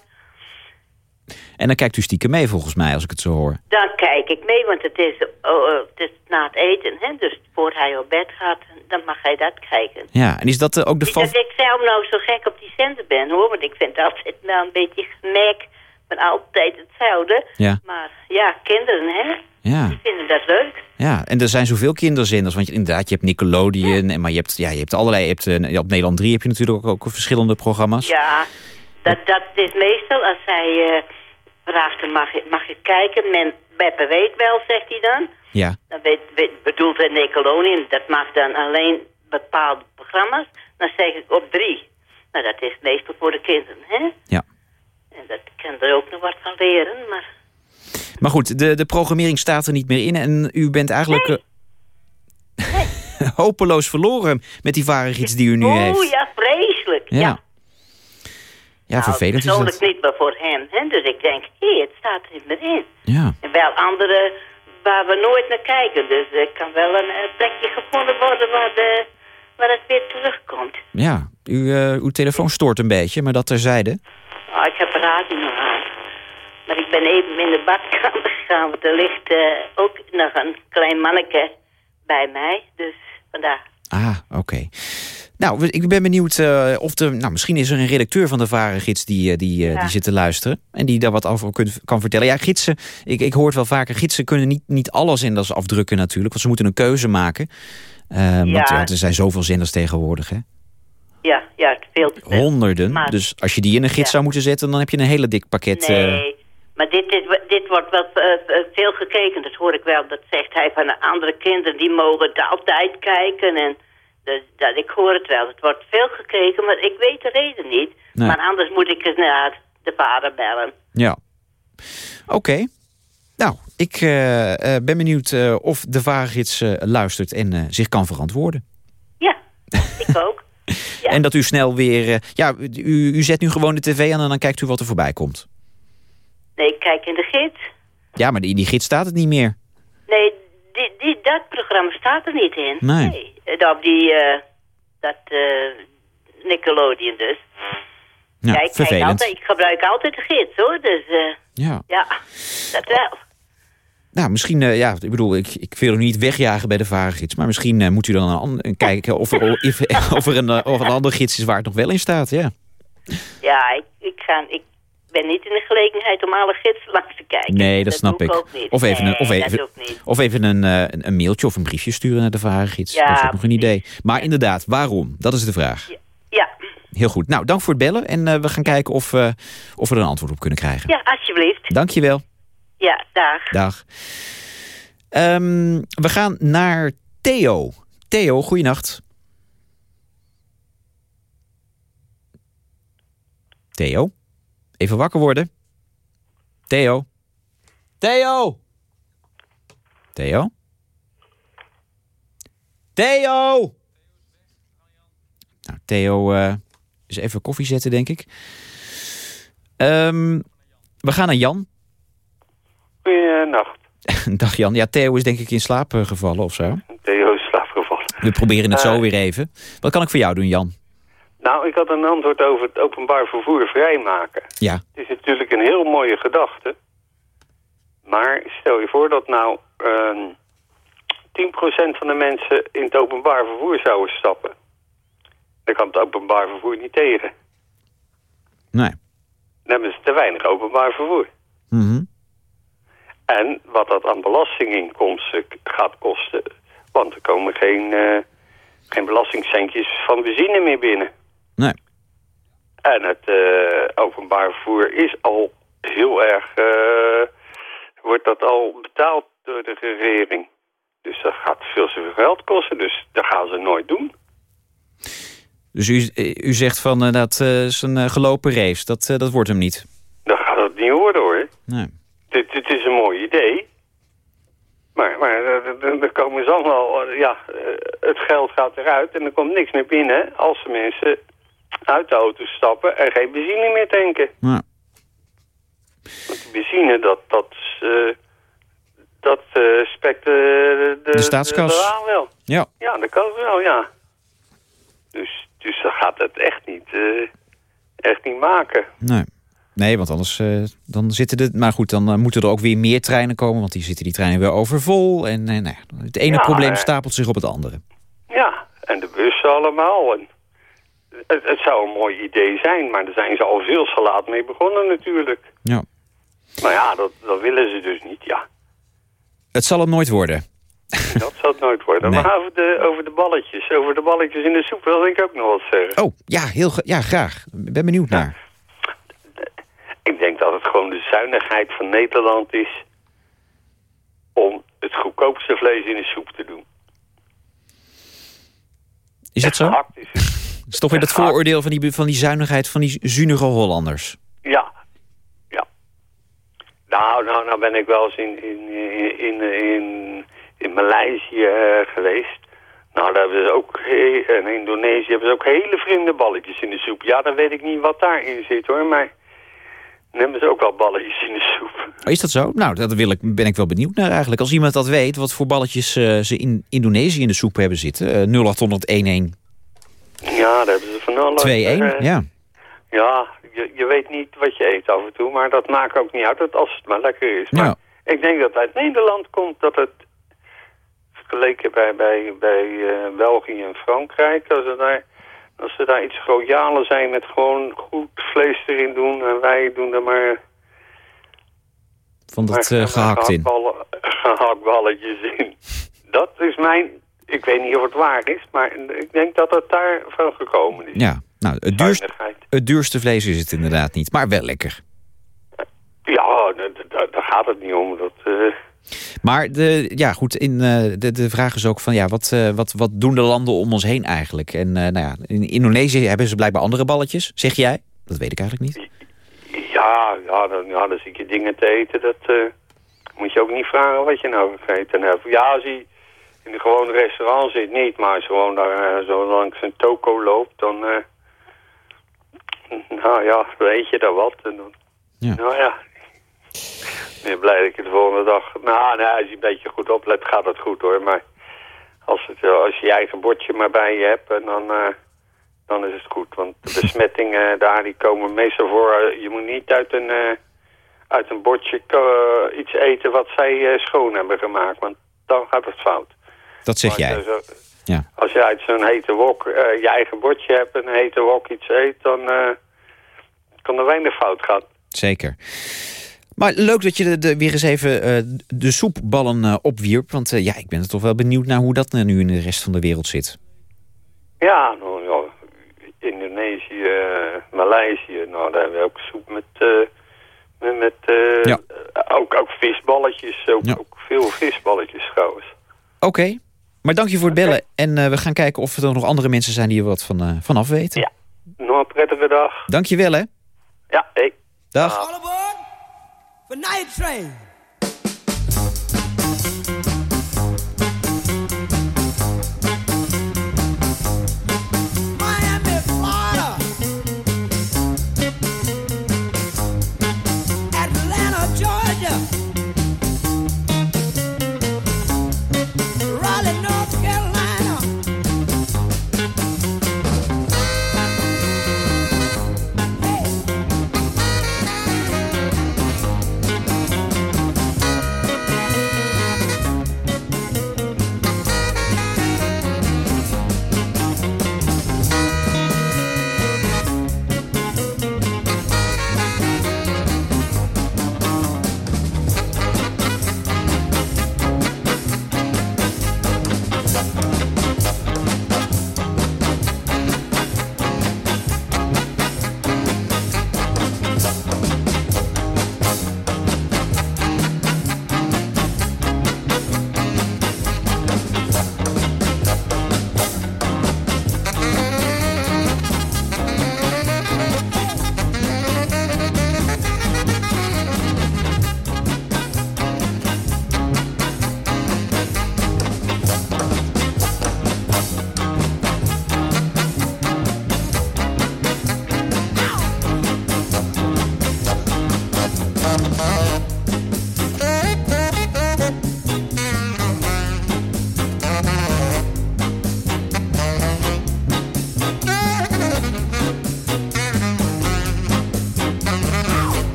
En dan kijkt u stiekem mee volgens mij, als ik het zo hoor. Dan kijk ik mee, want het is, oh, oh, het is na het eten. Hè? Dus voor hij op bed gaat, dan mag hij dat kijken. Ja, en is dat eh, ook de Niet van... dat ik zelf nou zo gek op die centen ben, hoor. Want ik vind het altijd wel een beetje gemerk van altijd hetzelfde. Ja. Maar ja, kinderen, hè, Ja, die vinden dat leuk. ja, en er zijn zoveel kinderzenders. Want je, inderdaad, je hebt Nickelodeon, en, maar je hebt, ja, je hebt allerlei... Je hebt, eh, op Nederland 3 heb je natuurlijk ook, ook verschillende programma's. Ja, dat, dat is meestal als hij eh, vraagt, mag je, mag je kijken? Men, Beppe weet wel, zegt hij dan. Ja. Dan weet, weet, bedoelt hij Nickelodeon, dat mag dan alleen bepaalde programma's. Dan zeg ik op drie. Nou, dat is meestal voor de kinderen, hè? Ja. En dat kan er ook nog wat van leren, maar... Maar goed, de, de programmering staat er niet meer in. En u bent eigenlijk eh, <laughs> hopeloos verloren met die varengids die u nu heeft. ja, vreselijk. Ja. Ja, Ja, Nou, vervelend is het. niet, maar voor hem. Hè? Dus ik denk, hé, het staat er niet meer in. Ja. En wel andere waar we nooit naar kijken. Dus er kan wel een eh, plekje gevonden worden waar, de, waar het weer terugkomt. Ja, u, eh, uw telefoon stoort een beetje, maar dat terzijde. Ah, ik heb radio aan. Maar ik ben even in de badkamer <laughs> gegaan, want er ligt eh, ook nog een klein manneke bij mij. Dus vandaar. Ah, oké. Nou, ik ben benieuwd eh, of er... Nou, misschien is er een redacteur van de varengids die, eh, die, eh, Ja. die zit te luisteren. En die daar wat over kunt, kan vertellen. Ja, gidsen, ik, ik hoor het wel vaker. Gidsen kunnen niet, niet alle zenders afdrukken natuurlijk. Want ze moeten een keuze maken. Want Ja. ja, er zijn zoveel zenders tegenwoordig, hè. Ja, ja, het veel te veel. Honderden. Maar- Dus als je die in een gids Ja. zou moeten zetten... dan heb je een hele dik pakket. Nee, Maar dit, dit, dit wordt wel veel gekeken, dat hoor ik wel. Dat zegt hij van de andere kinderen, die mogen het altijd kijken. En dus, dat, ik hoor het wel. Het wordt veel gekeken, maar ik weet de reden niet. Nee. Maar anders moet ik eens naar de vader bellen. Ja. Oké. Nou, ik eh, eh, ben benieuwd eh, of de vaargids eh, luistert en zich kan verantwoorden. Ja, ik ook. <laughs> En dat u snel weer... ja, u, u zet nu gewoon de tv aan en dan kijkt u wat er voorbij komt. Nee, ik kijk in de gids. Ja, maar in die gids staat het niet meer. Nee, die, dat programma staat er niet in. Nee. Eh, Op die, eh, dat eh, Nickelodeon dus. Ja, ja, ik, vervelend. altijd, ik gebruik altijd de gids hoor, dus Ja. ja, dat wel. Nou, misschien, ja, ik bedoel, ik, ik wil u niet wegjagen bij de vaargids. Maar misschien moet u dan een an- kijken of er, of, <laughs> of er een, of een andere gids is waar het nog wel in staat. Ja. Ja, ik, ik, ga, ik ben niet in de gelegenheid om alle gidsen langs te kijken. Nee, dat, snap ik. ik. ook niet. Of even, een, of even, ik of even een, eh, een, een mailtje of een briefje sturen naar de vaargids. Ja, dat is ook nog een idee. Maar inderdaad, waarom? Dat is de vraag. Ja, Heel goed. Nou, dank voor het bellen. En eh, we gaan kijken of, eh, of we er een antwoord op kunnen krijgen. ja, alsjeblieft. Dankjewel. Ja, dag. Dag. Ehm, we gaan naar Theo. Theo, goeienacht. Theo? Even wakker worden. Theo? Theo? Theo? Theo! Nou, Theo eh, is even koffie zetten, denk ik. Ehm, we gaan naar Jan. Goeienacht. <laughs> Dag Jan. Ja, Theo is denk ik in slaap eh, gevallen of zo. Theo is slaapgevallen. We proberen het zo Eh. weer even. Wat kan ik voor jou doen, Jan? Nou, ik had een antwoord over het openbaar vervoer vrijmaken. Ja. Het is natuurlijk een heel mooie gedachte. Maar stel je voor dat nou ehm 10% van de mensen in het openbaar vervoer zouden stappen. Dan kan het openbaar vervoer niet tegen. Nee. Dan hebben ze te weinig openbaar vervoer. Mhm. En wat dat aan belastinginkomsten gaat kosten. Want er komen geen, eh, geen belastingcentjes van benzine meer binnen. Nee. En het eh, openbaar vervoer is al heel erg... eh, wordt dat al betaald door de regering. Dus dat gaat veel te veel geld kosten. Dus dat gaan ze nooit doen. Dus u, u zegt van eh, dat is een gelopen race. Dat, dat wordt hem niet. Dat gaat het niet worden hoor. Nee. Dit, dit is een mooi idee. Maar, maar dan komen ze allemaal... Ja, het geld gaat eruit en er komt niks meer binnen... als de mensen uit de auto stappen en geen benzine meer tanken. Ja. Want die benzine, dat, dat, eh, dat eh, spekt eh, de, De staatskas. de wel. Ja. Ja, dat kan wel, ja. Dus, dus dan gaat het echt niet, echt niet maken. Nee. Nee, want anders dan zitten de... Maar goed, dan moeten er ook weer meer treinen komen... want die zitten die treinen weer overvol. En eh, nou ja, het ene Ja, probleem stapelt zich op het andere. Ja, en de bussen allemaal. En het, het zou een mooi idee zijn, maar daar zijn ze al veel te laat mee begonnen natuurlijk. Ja. Maar ja, dat, dat willen ze dus niet, ja. Het zal hem nooit worden. <laughs> Dat zal het nooit worden. Nee. Maar over de, over de balletjes, over de balletjes in de soep wil ik ook nog wat zeggen. Oh, ja, heel, ja graag. Ik ben benieuwd naar. Ik denk dat het gewoon de zuinigheid van Nederland is om het goedkoopste vlees in de soep te doen. Is dat zo? Gehakt is het. Is toch weer dat vooroordeel van die, van die zuinigheid van die zunige Hollanders. Ja, ja. Nou, nou, nou ben ik wel eens in, in, in, in, in Maleisië eh, geweest. Nou, daar hebben ze ook, in Indonesië hebben ze ook hele vreemde balletjes in de soep. Ja, dan weet ik niet wat daarin zit hoor, maar dan hebben ze ook wel balletjes in de soep. Oh, Is dat zo? Nou, daar wil ik, ben ik wel benieuwd naar eigenlijk. Als iemand dat weet, wat voor balletjes eh, ze in Indonesië in de soep hebben zitten. eh 0800 11 Ja, daar hebben ze van alles. 21, eh, ja. Ja, je, je weet niet wat je eet af en toe, maar dat maakt ook niet uit als het maar lekker is. Maar Ja. ik denk dat uit Nederland komt dat het vergeleken bij, bij, bij eh, België en Frankrijk, als ze, daar, als ze daar iets royaler zijn met gewoon goed vlees erin doen en wij doen er maar, Van dat maar eh, gehakt in. <laughs> gehaktballetjes in. Dat is mijn, ik weet niet of het waar is, maar ik denk dat het daar van gekomen is. Ja, nou, het, duurst, het duurste vlees is het inderdaad niet, maar wel lekker. Ja, Nou, da- daar gaat het niet om. Dat, eh, Maar de, ja, goed, in, eh, de, de vraag is ook van ja, wat, eh, wat, wat doen de landen om ons heen eigenlijk? En nou ja, in Indonesië hebben ze blijkbaar andere balletjes, zeg jij? Dat weet ik eigenlijk niet. ja, ja, dan, ja, dan zie je dingen te eten. Dat moet je ook niet vragen wat je nou gegeten hebt. Ja, als hij in een gewoon restaurant zit, niet. Maar als je gewoon daar eh, zo langs een toko loopt, dan... eh, <laughs> nou ja, dan eet je daar wat. En dan, Nou ja, ik ben blij dat ik de volgende dag... Nou, nee, als je een beetje goed oplet, gaat het goed hoor. Maar als, het, eh, als je je eigen bordje maar bij je hebt, en dan, dan is het goed. Want de <laughs> besmettingen daar, die komen meestal voor... je moet niet uit een, uit een bordje iets eten wat zij schoon hebben gemaakt. Want dan gaat het fout. Dat zeg jij. zo- Ja. Als je uit zo'n hete wok eh, je eigen bordje hebt en een hete wok iets eet, dan eh, kan er weinig fout gaan. Zeker. Maar leuk dat je de, de- weer eens even eh, de soepballen opwierp. Want ja, ik ben er toch wel benieuwd naar hoe dat nu in de rest van de wereld zit. Ja, nou, ja Indonesië, Maleisië, nou daar hebben we ook soep met, met, met Ja. ook, ook visballetjes, ook, ook veel visballetjes trouwens. Oké, maar dank je voor het bellen. En eh, we gaan kijken of er nog andere mensen zijn die er wat van, eh van af weten. Ja. Nog een prettige dag. Dank je wel, hè. Ja, hey. Dag. for night train.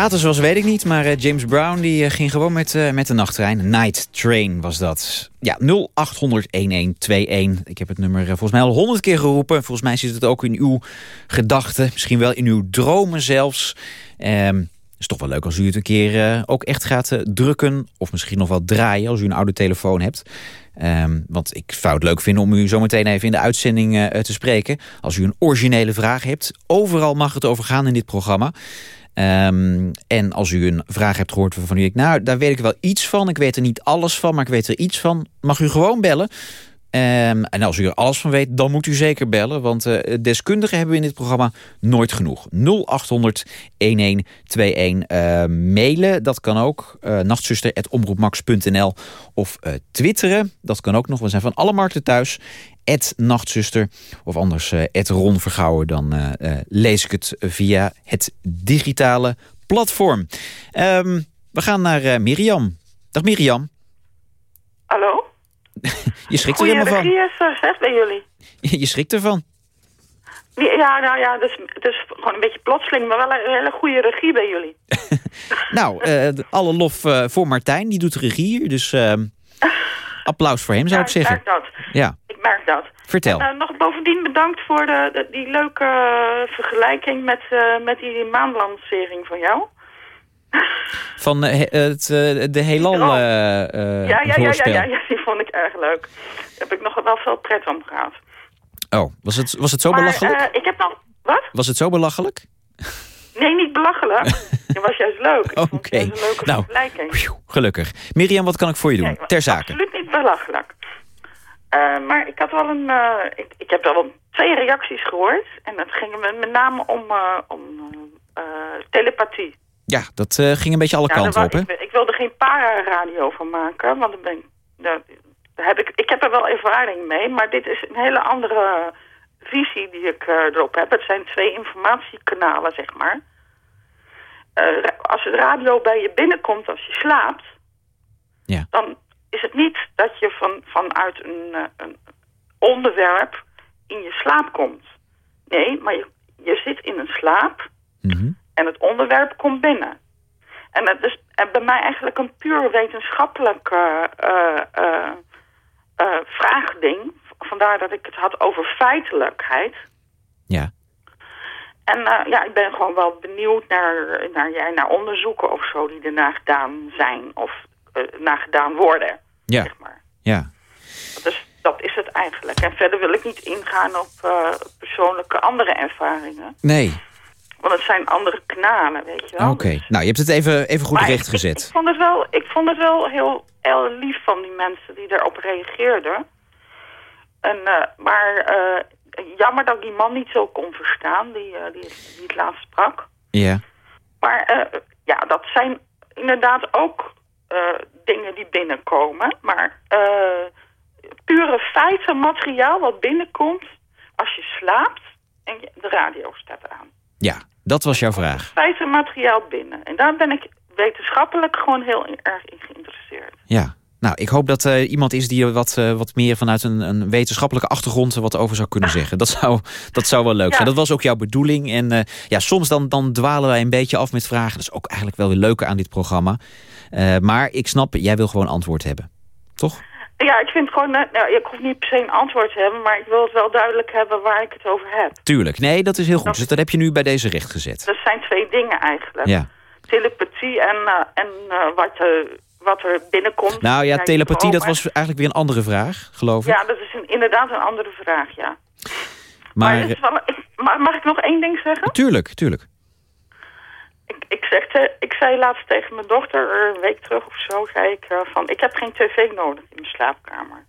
Gratis was, weet ik niet. Maar eh, James Brown die, eh, ging gewoon met, eh, met de nachttrein. Night Train was dat. Ja, 0800-1121. Ik heb het nummer volgens mij al honderd keer geroepen. Volgens mij zit het ook in uw gedachten. Misschien wel in uw dromen zelfs. Het is toch wel leuk als u het een keer ook echt gaat drukken. Of misschien nog wel draaien als u een oude telefoon hebt. Ehm, want ik zou het leuk vinden om u zometeen even in de uitzending te spreken. Als u een originele vraag hebt. Overal mag het over gaan in dit programma. Ehm, en als u een vraag hebt gehoord waarvan u denkt... nou, daar weet ik wel iets van. Ik weet er niet alles van, maar ik weet er iets van. Mag u gewoon bellen. Ehm, en als u er alles van weet, dan moet u zeker bellen. Want eh, deskundigen hebben we in dit programma nooit genoeg. 0800 1121 eh, mailen, dat kan ook. Uh, nachtzuster.omroepmax.nl Of eh, twitteren, dat kan ook nog. We zijn van alle markten thuis. Nachtzuster. Of anders Ron Vergouwen. Dan lees ik het via het digitale platform. Um, we gaan naar Mirjam. Dag Mirjam. Hallo? Je schrikt er helemaal van. Goeie regie is zeg, bij jullie. Je schrikt ervan. Ja, nou ja, dus, dus gewoon een beetje plotseling, maar wel een hele goede regie bij jullie. <laughs> nou, uh, alle lof uh, voor Martijn, die doet regie hier, dus uh, applaus voor hem zou ja, ik zeggen. Ik merk dat. Ja. Ik merk dat. Vertel. En, nog bovendien bedankt voor de, de die leuke vergelijking met, met die maanlancering van jou. Van het, de heelal uh, ja, ja, ja, ja, ja, ja, die vond ik erg leuk. Daar heb ik nog wel veel pret om gehad. Oh, was het, was het zo maar, belachelijk? Ik heb nog... Wat? Was het zo belachelijk? Nee, niet belachelijk. <laughs> Het was juist leuk. Oké. Okay. een leuke nou. Gelukkig. Miriam, wat kan ik voor je doen? Nee, Ter zake. Absoluut niet belachelijk. Uh, maar ik had wel een... Uh, ik, ik heb wel twee reacties gehoord. En dat ging met, met name om, uh, om telepathie. Ja, dat ging een beetje alle ja, kanten op, hè? Ik, ik, wilde geen para-radio van maken, want dan ben ik... Daar, daar heb ik, ik heb er wel ervaring mee, maar dit is een hele andere visie die ik erop heb. Het zijn twee informatiekanalen, zeg maar. als de radio bij je binnenkomt als je slaapt... Ja. dan is het niet dat je van, vanuit een, een onderwerp in je slaap komt. Nee, maar je, je zit in een slaap mm -hmm. En het onderwerp komt binnen. En dat is bij mij eigenlijk een puur wetenschappelijk uh, uh, uh, vraagding. Vandaar dat ik het had over feitelijkheid. Ja. En ja, ik ben gewoon wel benieuwd naar, naar, ja, naar onderzoeken of zo die erna gedaan zijn. Of naar gedaan worden. Ja. Zeg maar. ja. Dus dat is het eigenlijk. En verder wil ik niet ingaan op persoonlijke andere ervaringen. Nee. Want het zijn andere kanalen, weet je wel. Oké. Okay. Nou, je hebt het even, even goed maar. Ik, ik, vond het wel, ik vond het wel heel, heel lief van die mensen die daarop reageerden. En, uh, maar jammer dat ik die man niet zo kon verstaan, die, die, die het laatst sprak. Ja. Maar ja, dat zijn inderdaad ook uh, dingen die binnenkomen. Maar uh, pure feiten, materiaal wat binnenkomt als je slaapt en je, de radio staat aan. Ja, dat was jouw vraag. Feiten, materiaal binnen. En daar ben ik wetenschappelijk gewoon heel erg in geïnteresseerd. Ja. Nou, ik hoop dat uh, iemand is die er wat, uh, wat meer vanuit een, een wetenschappelijke achtergrond wat over zou kunnen zeggen. Dat zou, dat zou wel leuk Ja. zijn. Dat was ook jouw bedoeling. En uh, ja, soms dan, dan dwalen wij een beetje af met vragen. Dat is ook eigenlijk wel weer leuker aan dit programma. Maar ik snap, jij wil gewoon antwoord hebben. Toch? Ja, ik vind gewoon, nou, ik hoef niet per se een antwoord te hebben, maar ik wil het wel duidelijk hebben waar ik het over heb. Tuurlijk. Nee, dat is heel goed. Dus dat heb je nu bij deze recht gezet. Dat zijn twee dingen eigenlijk. Ja. Telepathie en, uh, en uh, wat, uh, wat er binnenkomt. Nou ja, telepathie, dat was eigenlijk weer een andere vraag, geloof ik. Ja, dat is een, inderdaad een andere vraag, ja. Maar, wel, mag ik nog één ding zeggen? Tuurlijk, tuurlijk. Ik, zeg te, ik zei laatst tegen mijn dochter, een week terug of zo, zei ik uh, van... Ik heb geen tv nodig in mijn slaapkamer.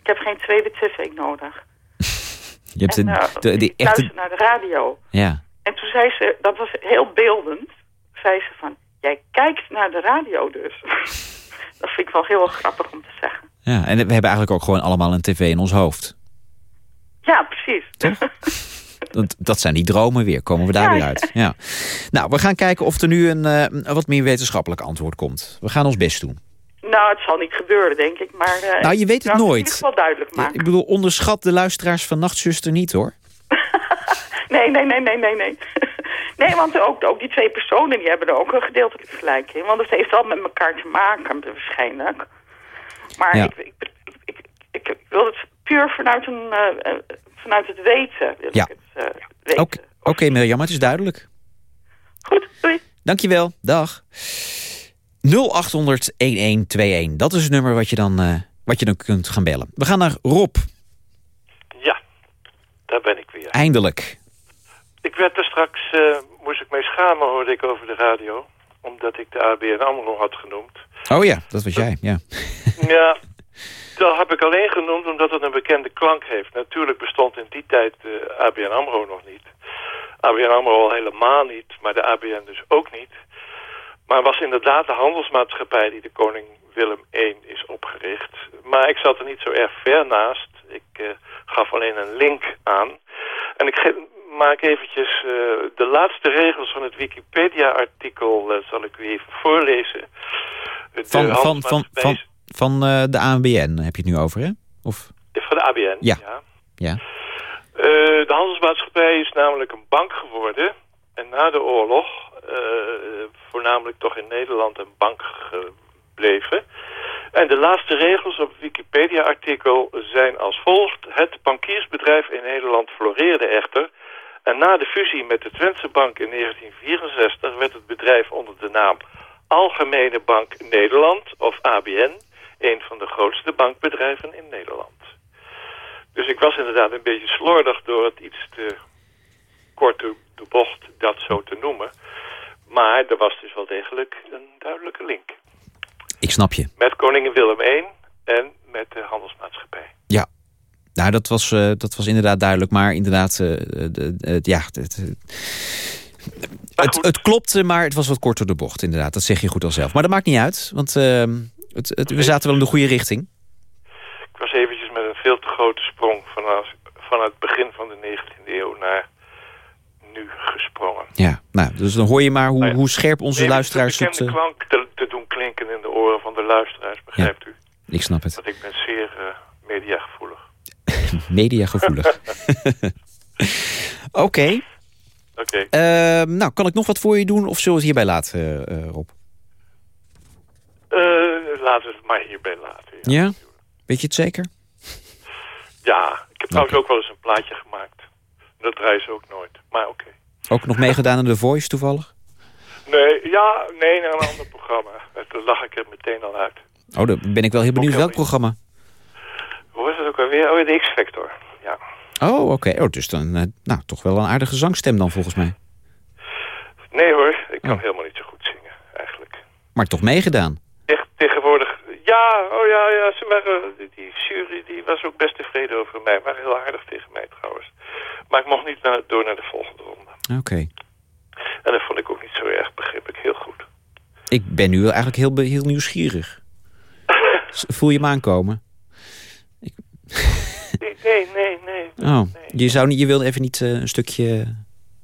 Ik heb geen tweede tv nodig. <laughs> Je hebt en, de, uh, de, de ik echte... luister naar de radio. Ja. En toen zei ze, dat was heel beeldend, zei ze van... Jij kijkt naar de radio dus. <laughs> dat vind ik wel heel grappig om te zeggen. Ja, en we hebben eigenlijk ook gewoon allemaal een tv in ons hoofd. Ja, precies. Toch? <laughs> Dat, dat zijn die dromen weer, komen we daar Ja, weer uit. Ja. Nou, we gaan kijken of er nu een, een wat meer wetenschappelijk antwoord komt. We gaan ons best doen. Nou, het zal niet gebeuren, denk ik. Maar, uh, nou, je weet het ik nooit. in ieder geval duidelijk maken. Ik bedoel, onderschat de luisteraars van Nachtzuster niet, hoor. <laughs> nee, nee, nee, nee, nee, nee. <laughs> Nee, want ook, ook die twee personen die hebben er ook een gedeeltelijk gelijk in. Want het heeft wel met elkaar te maken, waarschijnlijk. Maar Ja. ik, ik, ik, wil het puur vanuit, een, eh, eh, vanuit het weten. Wil Ja. ik het, eh, weten. Oké, oké, Mirjam, het is duidelijk. Goed, doei. Dankjewel, dag. 0800 1121. Dat is het nummer wat je dan, eh, wat je dan kunt gaan bellen. We gaan naar Rob. Daar ben ik weer. Eindelijk. Ik werd er straks, eh, moest ik mee schamen, hoorde ik over de radio. Omdat ik de ABN AMRO had genoemd. Oh ja, dat was jij. Ja. Ja, dat heb ik alleen genoemd omdat het een bekende klank heeft. Natuurlijk bestond in die tijd de ABN AMRO nog niet. ABN AMRO al helemaal niet, maar de ABN dus ook niet. Maar was inderdaad de handelsmaatschappij die de koning Willem I is opgericht. Maar ik zat er niet zo erg ver naast. Ik eh, gaf alleen een link aan. En ik maak eventjes eh, de laatste regels van het Wikipedia-artikel... eh, zal ik u even voorlezen. De Van, van, van, van eh, de ANBN heb je het nu over, hè? Of? Van de ABN, Ja. ja. Ja. Eh, de handelsmaatschappij is namelijk een bank geworden. En na de oorlog eh, voornamelijk toch in Nederland een bank gebleven. En de laatste regels op het Wikipedia-artikel zijn als volgt. Het bankiersbedrijf in Nederland floreerde echter. En na de fusie met de Twentse Bank in 1964 werd het bedrijf onder de naam Algemene Bank Nederland, of ABN, een van de grootste bankbedrijven in Nederland. Dus ik was inderdaad een beetje slordig door het iets te kort de, bocht dat zo te noemen. Maar er was dus wel degelijk een duidelijke link. Ik snap je. Met koningin Willem I en met de handelsmaatschappij. Ja. Nou, dat was, eh, dat was inderdaad duidelijk. Maar inderdaad, eh, de- de- het- ja, het, het, klopte, maar het was wat korter de bocht. Inderdaad, dat zeg je goed al zelf. Maar dat maakt niet uit, want eh, het, het, we zaten wel in de goede richting. Ik was eventjes met een veel te grote sprong vanaf, van het begin van de 19e eeuw naar nu gesprongen. Ja, nou, dus dan hoor je maar hoe, hoe scherp onze luisteraars de het... bekende eh, klank te, te doen klinken in de oren van de luisteraars, begrijpt u? ik snap het. Want ik ben zeer eh, mediagevoelig. <laughs> Mediagevoelig. <laughs> Oké. Oké. Ehm, nou, kan ik nog wat voor je doen of zullen we het hierbij laten, eh, Rob? Eh, laten we het maar hierbij laten. Ja? Weet je het zeker? Ja, ik heb trouwens ook wel eens een plaatje gemaakt. Dat draaien ze ook nooit. Maar oké. Ook nog meegedaan aan The Voice toevallig? Nee, ja, nee, naar een ander programma. Daar lag ik er meteen al uit. Oh, dan ben ik wel heel benieuwd welk programma. Hoe is het ook alweer? Oh, de X-Factor. Ja. Oh, oké. Oh, dus dan, eh, nou, toch wel een aardige zangstem dan volgens mij. Nee hoor, ik kan Oh. helemaal niet zo goed zingen, eigenlijk. Maar toch meegedaan. Ja, oh ja, ja, ze waren, die- die jury die was ook best tevreden over mij. waren heel aardig tegen mij trouwens. Maar ik mocht niet naar, door naar de volgende ronde. Oké. En dat vond ik ook niet zo erg, begreep ik heel goed. Ik ben nu eigenlijk heel, heel nieuwsgierig. <laughs> Voel je hem aankomen? Nee, nee, nee. nee. Oh, je, zou niet, je wilde even niet eh, een stukje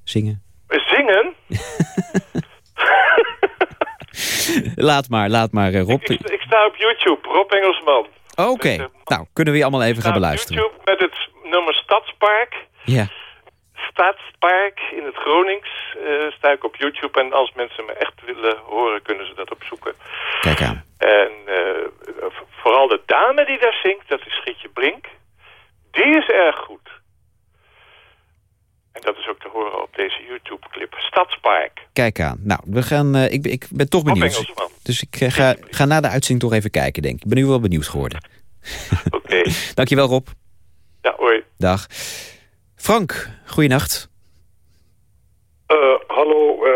zingen? Zingen? <laughs> Laat maar, laat maar, eh, Rob. Ik, ik sta op YouTube, Rob Engelsman. Oké, nou, kunnen we je allemaal even gaan beluisteren. YouTube met het nummer Stadspark. Ja, Stadspark in het Gronings eh, sta ik op YouTube. En als mensen me echt willen horen, kunnen ze dat opzoeken. kijk aan. En eh, vooral de dame die daar zingt, dat is Gietje Blink. Die is erg goed. En dat is ook te horen op deze YouTube-clip. Stadspark. Kijk aan. Nou, we gaan, eh, ik, ben- ik ben toch benieuwd. Engelsman. Dus ik eh, ga, ga na de uitzending toch even kijken, denk ik. Ik ben nu wel benieuwd geworden. <laughs> Oké. <laughs> Dankjewel, Rob. Ja, hoi. Dag. Frank, goeienacht. Eh, hallo, eh,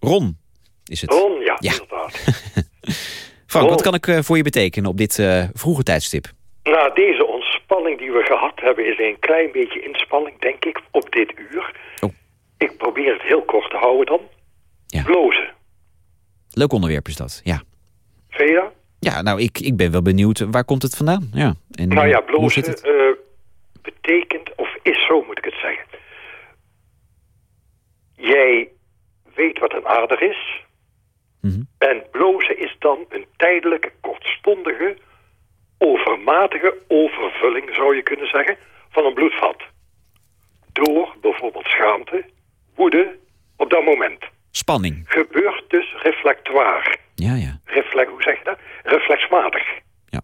Ron is het. Ron, ja, Ja. inderdaad. <laughs> Frank, Ron. wat kan ik voor je betekenen op dit eh, vroege tijdstip? Nou, deze ontspanning die we gehad hebben is een klein beetje inspanning, denk ik, op dit uur. Oh. Ik probeer het heel kort te houden dan. Blozen. Leuk onderwerp is dat, ja. Vind? Ja, nou, ik, ik ben wel benieuwd. eh, Waar komt het vandaan? Ja. En, nou ja, eh, blozen eh, betekent, of is zo moet ik het zeggen. Jij weet wat een ader is. Mhm. En blozen is dan een tijdelijke, kortstondige, overmatige overvulling, zou je kunnen zeggen, van een bloedvat. Door bijvoorbeeld schaamte, woede op dat moment. Spanning. Gebeurt dus reflectoir. Ja, ja. Reflex, hoe zeg je dat? Reflexmatig. Ja.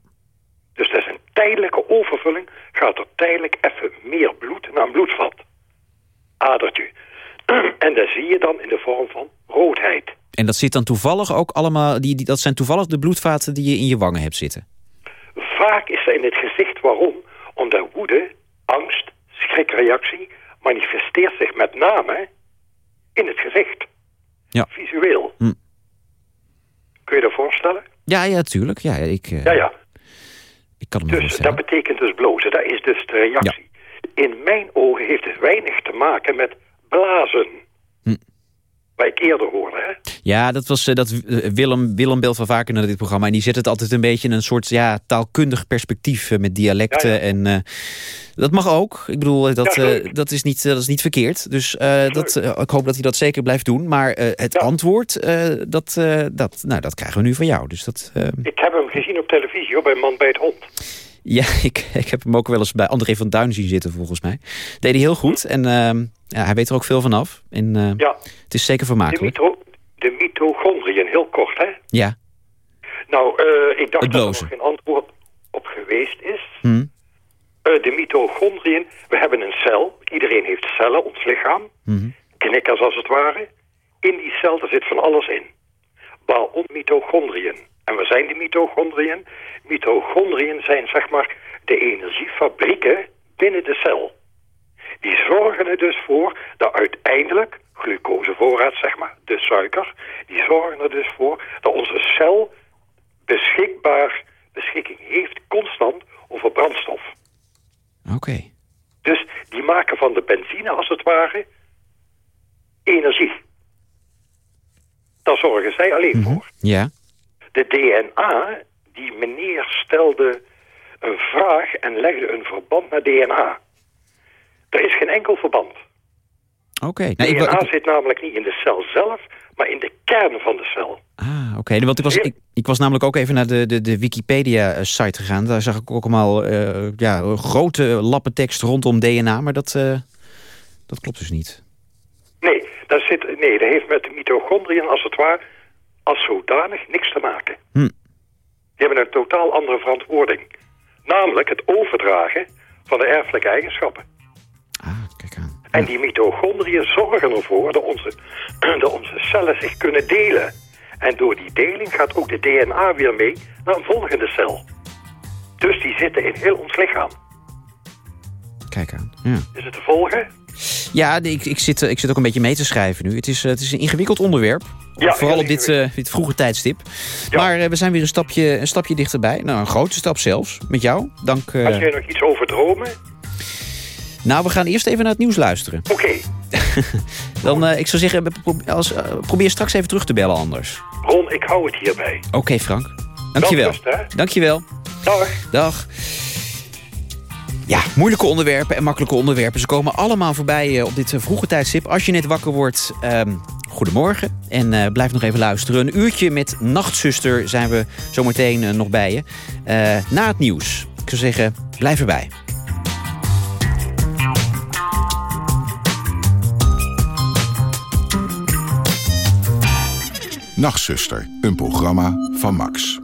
Dus dat is een tijdelijke overvulling. Gaat er tijdelijk even meer bloed naar een bloedvat. Adertje. <clears throat> En dat zie je dan in de vorm van roodheid. En dat zit dan toevallig ook allemaal... Die, die, dat zijn toevallig de bloedvaten die je in je wangen hebt zitten. Vaak is dat in het gezicht. Waarom? Omdat woede, angst, schrikreactie manifesteert zich met name in het gezicht. Ja. Visueel. Hm. Kun je dat voorstellen? Ja, ja, tuurlijk. Ja, ik, eh, Ja, ja. ik kan het me Dus voorstellen. dat betekent dus blozen. Dat is dus de reactie. In mijn ogen heeft het weinig te maken met blazen. Wat ik eerder hoorde, hè? Ja, dat was eh, dat eh, Willem, Willem belt van vaker naar dit programma. En die zet het altijd een beetje in een soort ja, taalkundig perspectief eh, met dialecten. Ja, ja. En dat mag ook. Ik bedoel, dat, Ja, dat, is, niet, dat is niet verkeerd. Dus dat, ik hoop dat hij dat zeker blijft doen. Maar het antwoord, dat, dat, nou, dat krijgen we nu van jou. Dus dat, Ik heb hem gezien op televisie hoor, bij Man bij het Hond. Ja, <laughs> ik, ik heb hem ook wel eens bij André van Duin zien zitten, volgens mij. Deed hij heel goed. En ehm, ja, hij weet er ook veel van af. En eh, Ja. het is zeker De, vermakelijk. mito de mitochondriën, heel kort, hè? Ja. Nou, eh, ik dacht dat er nog geen antwoord op geweest is. Hm. Eh, de mitochondriën, we hebben een cel. Iedereen heeft cellen, ons lichaam. Mhm. Knikkers als het ware. In die cel daar zit van alles in. Waarom mitochondriën? En wat zijn die mitochondriën? Mitochondriën zijn zeg maar de energiefabrieken binnen de cel. Die zorgen er dus voor dat uiteindelijk, glucosevoorraad zeg maar, de suiker, die zorgen er dus voor dat onze cel beschikbaar, beschikking heeft constant over brandstof. Oké. Dus die maken van de benzine als het ware energie. Daar zorgen zij alleen voor. Ja. De DNA, die meneer stelde een vraag en legde een verband met DNA. Er is geen enkel verband. Oké. Nou, DNA ik- zit namelijk niet in de cel zelf, maar in de kern van de cel. Ah, oké. Want ik was, ik, ik was namelijk ook even naar de, de, de Wikipedia-site gegaan. Daar zag ik ook allemaal eh, ja, grote lappen tekst rondom DNA. Maar dat, eh, dat klopt dus niet. Nee, dat, zit, nee, dat heeft met de mitochondriën als het ware als zodanig niks te maken. Hm. Die hebben een totaal andere verantwoording. Namelijk het overdragen van de erfelijke eigenschappen. En die mitochondriën zorgen ervoor dat onze, <clears throat> dat onze cellen zich kunnen delen. En door die deling gaat ook de DNA weer mee naar een volgende cel. Dus die zitten in heel ons lichaam. Kijk aan. Ja, Is het te volgen? Ja ik, ik, zit, eh, ik zit ook een beetje mee te schrijven nu. Het is, eh, het is een ingewikkeld onderwerp. Ja, Vooral op dit, eh, dit vroege tijdstip. Maar we zijn weer een stapje, een stapje dichterbij. Nou, een grote stap zelfs. Met jou. Dank. eh, Had jij nog iets over dromen? Nou, we gaan eerst even naar het nieuws luisteren. Oké. <laughs> Dan, ik zou zeggen, als, probeer straks even terug te bellen anders. Ron, ik hou het hierbij. Oké, Frank. Dankjewel. Hè? Dankjewel. Dag. Dag. Ja, moeilijke onderwerpen en makkelijke onderwerpen. Ze komen allemaal voorbij eh, op dit eh, vroege tijdstip. Als je net wakker wordt, ehm, goedemorgen. En eh, blijf nog even luisteren. Een uurtje met Nachtzuster zijn we zometeen nog bij je. Eh, na het nieuws. Ik zou zeggen, blijf erbij. Nachtzuster, een programma van Max.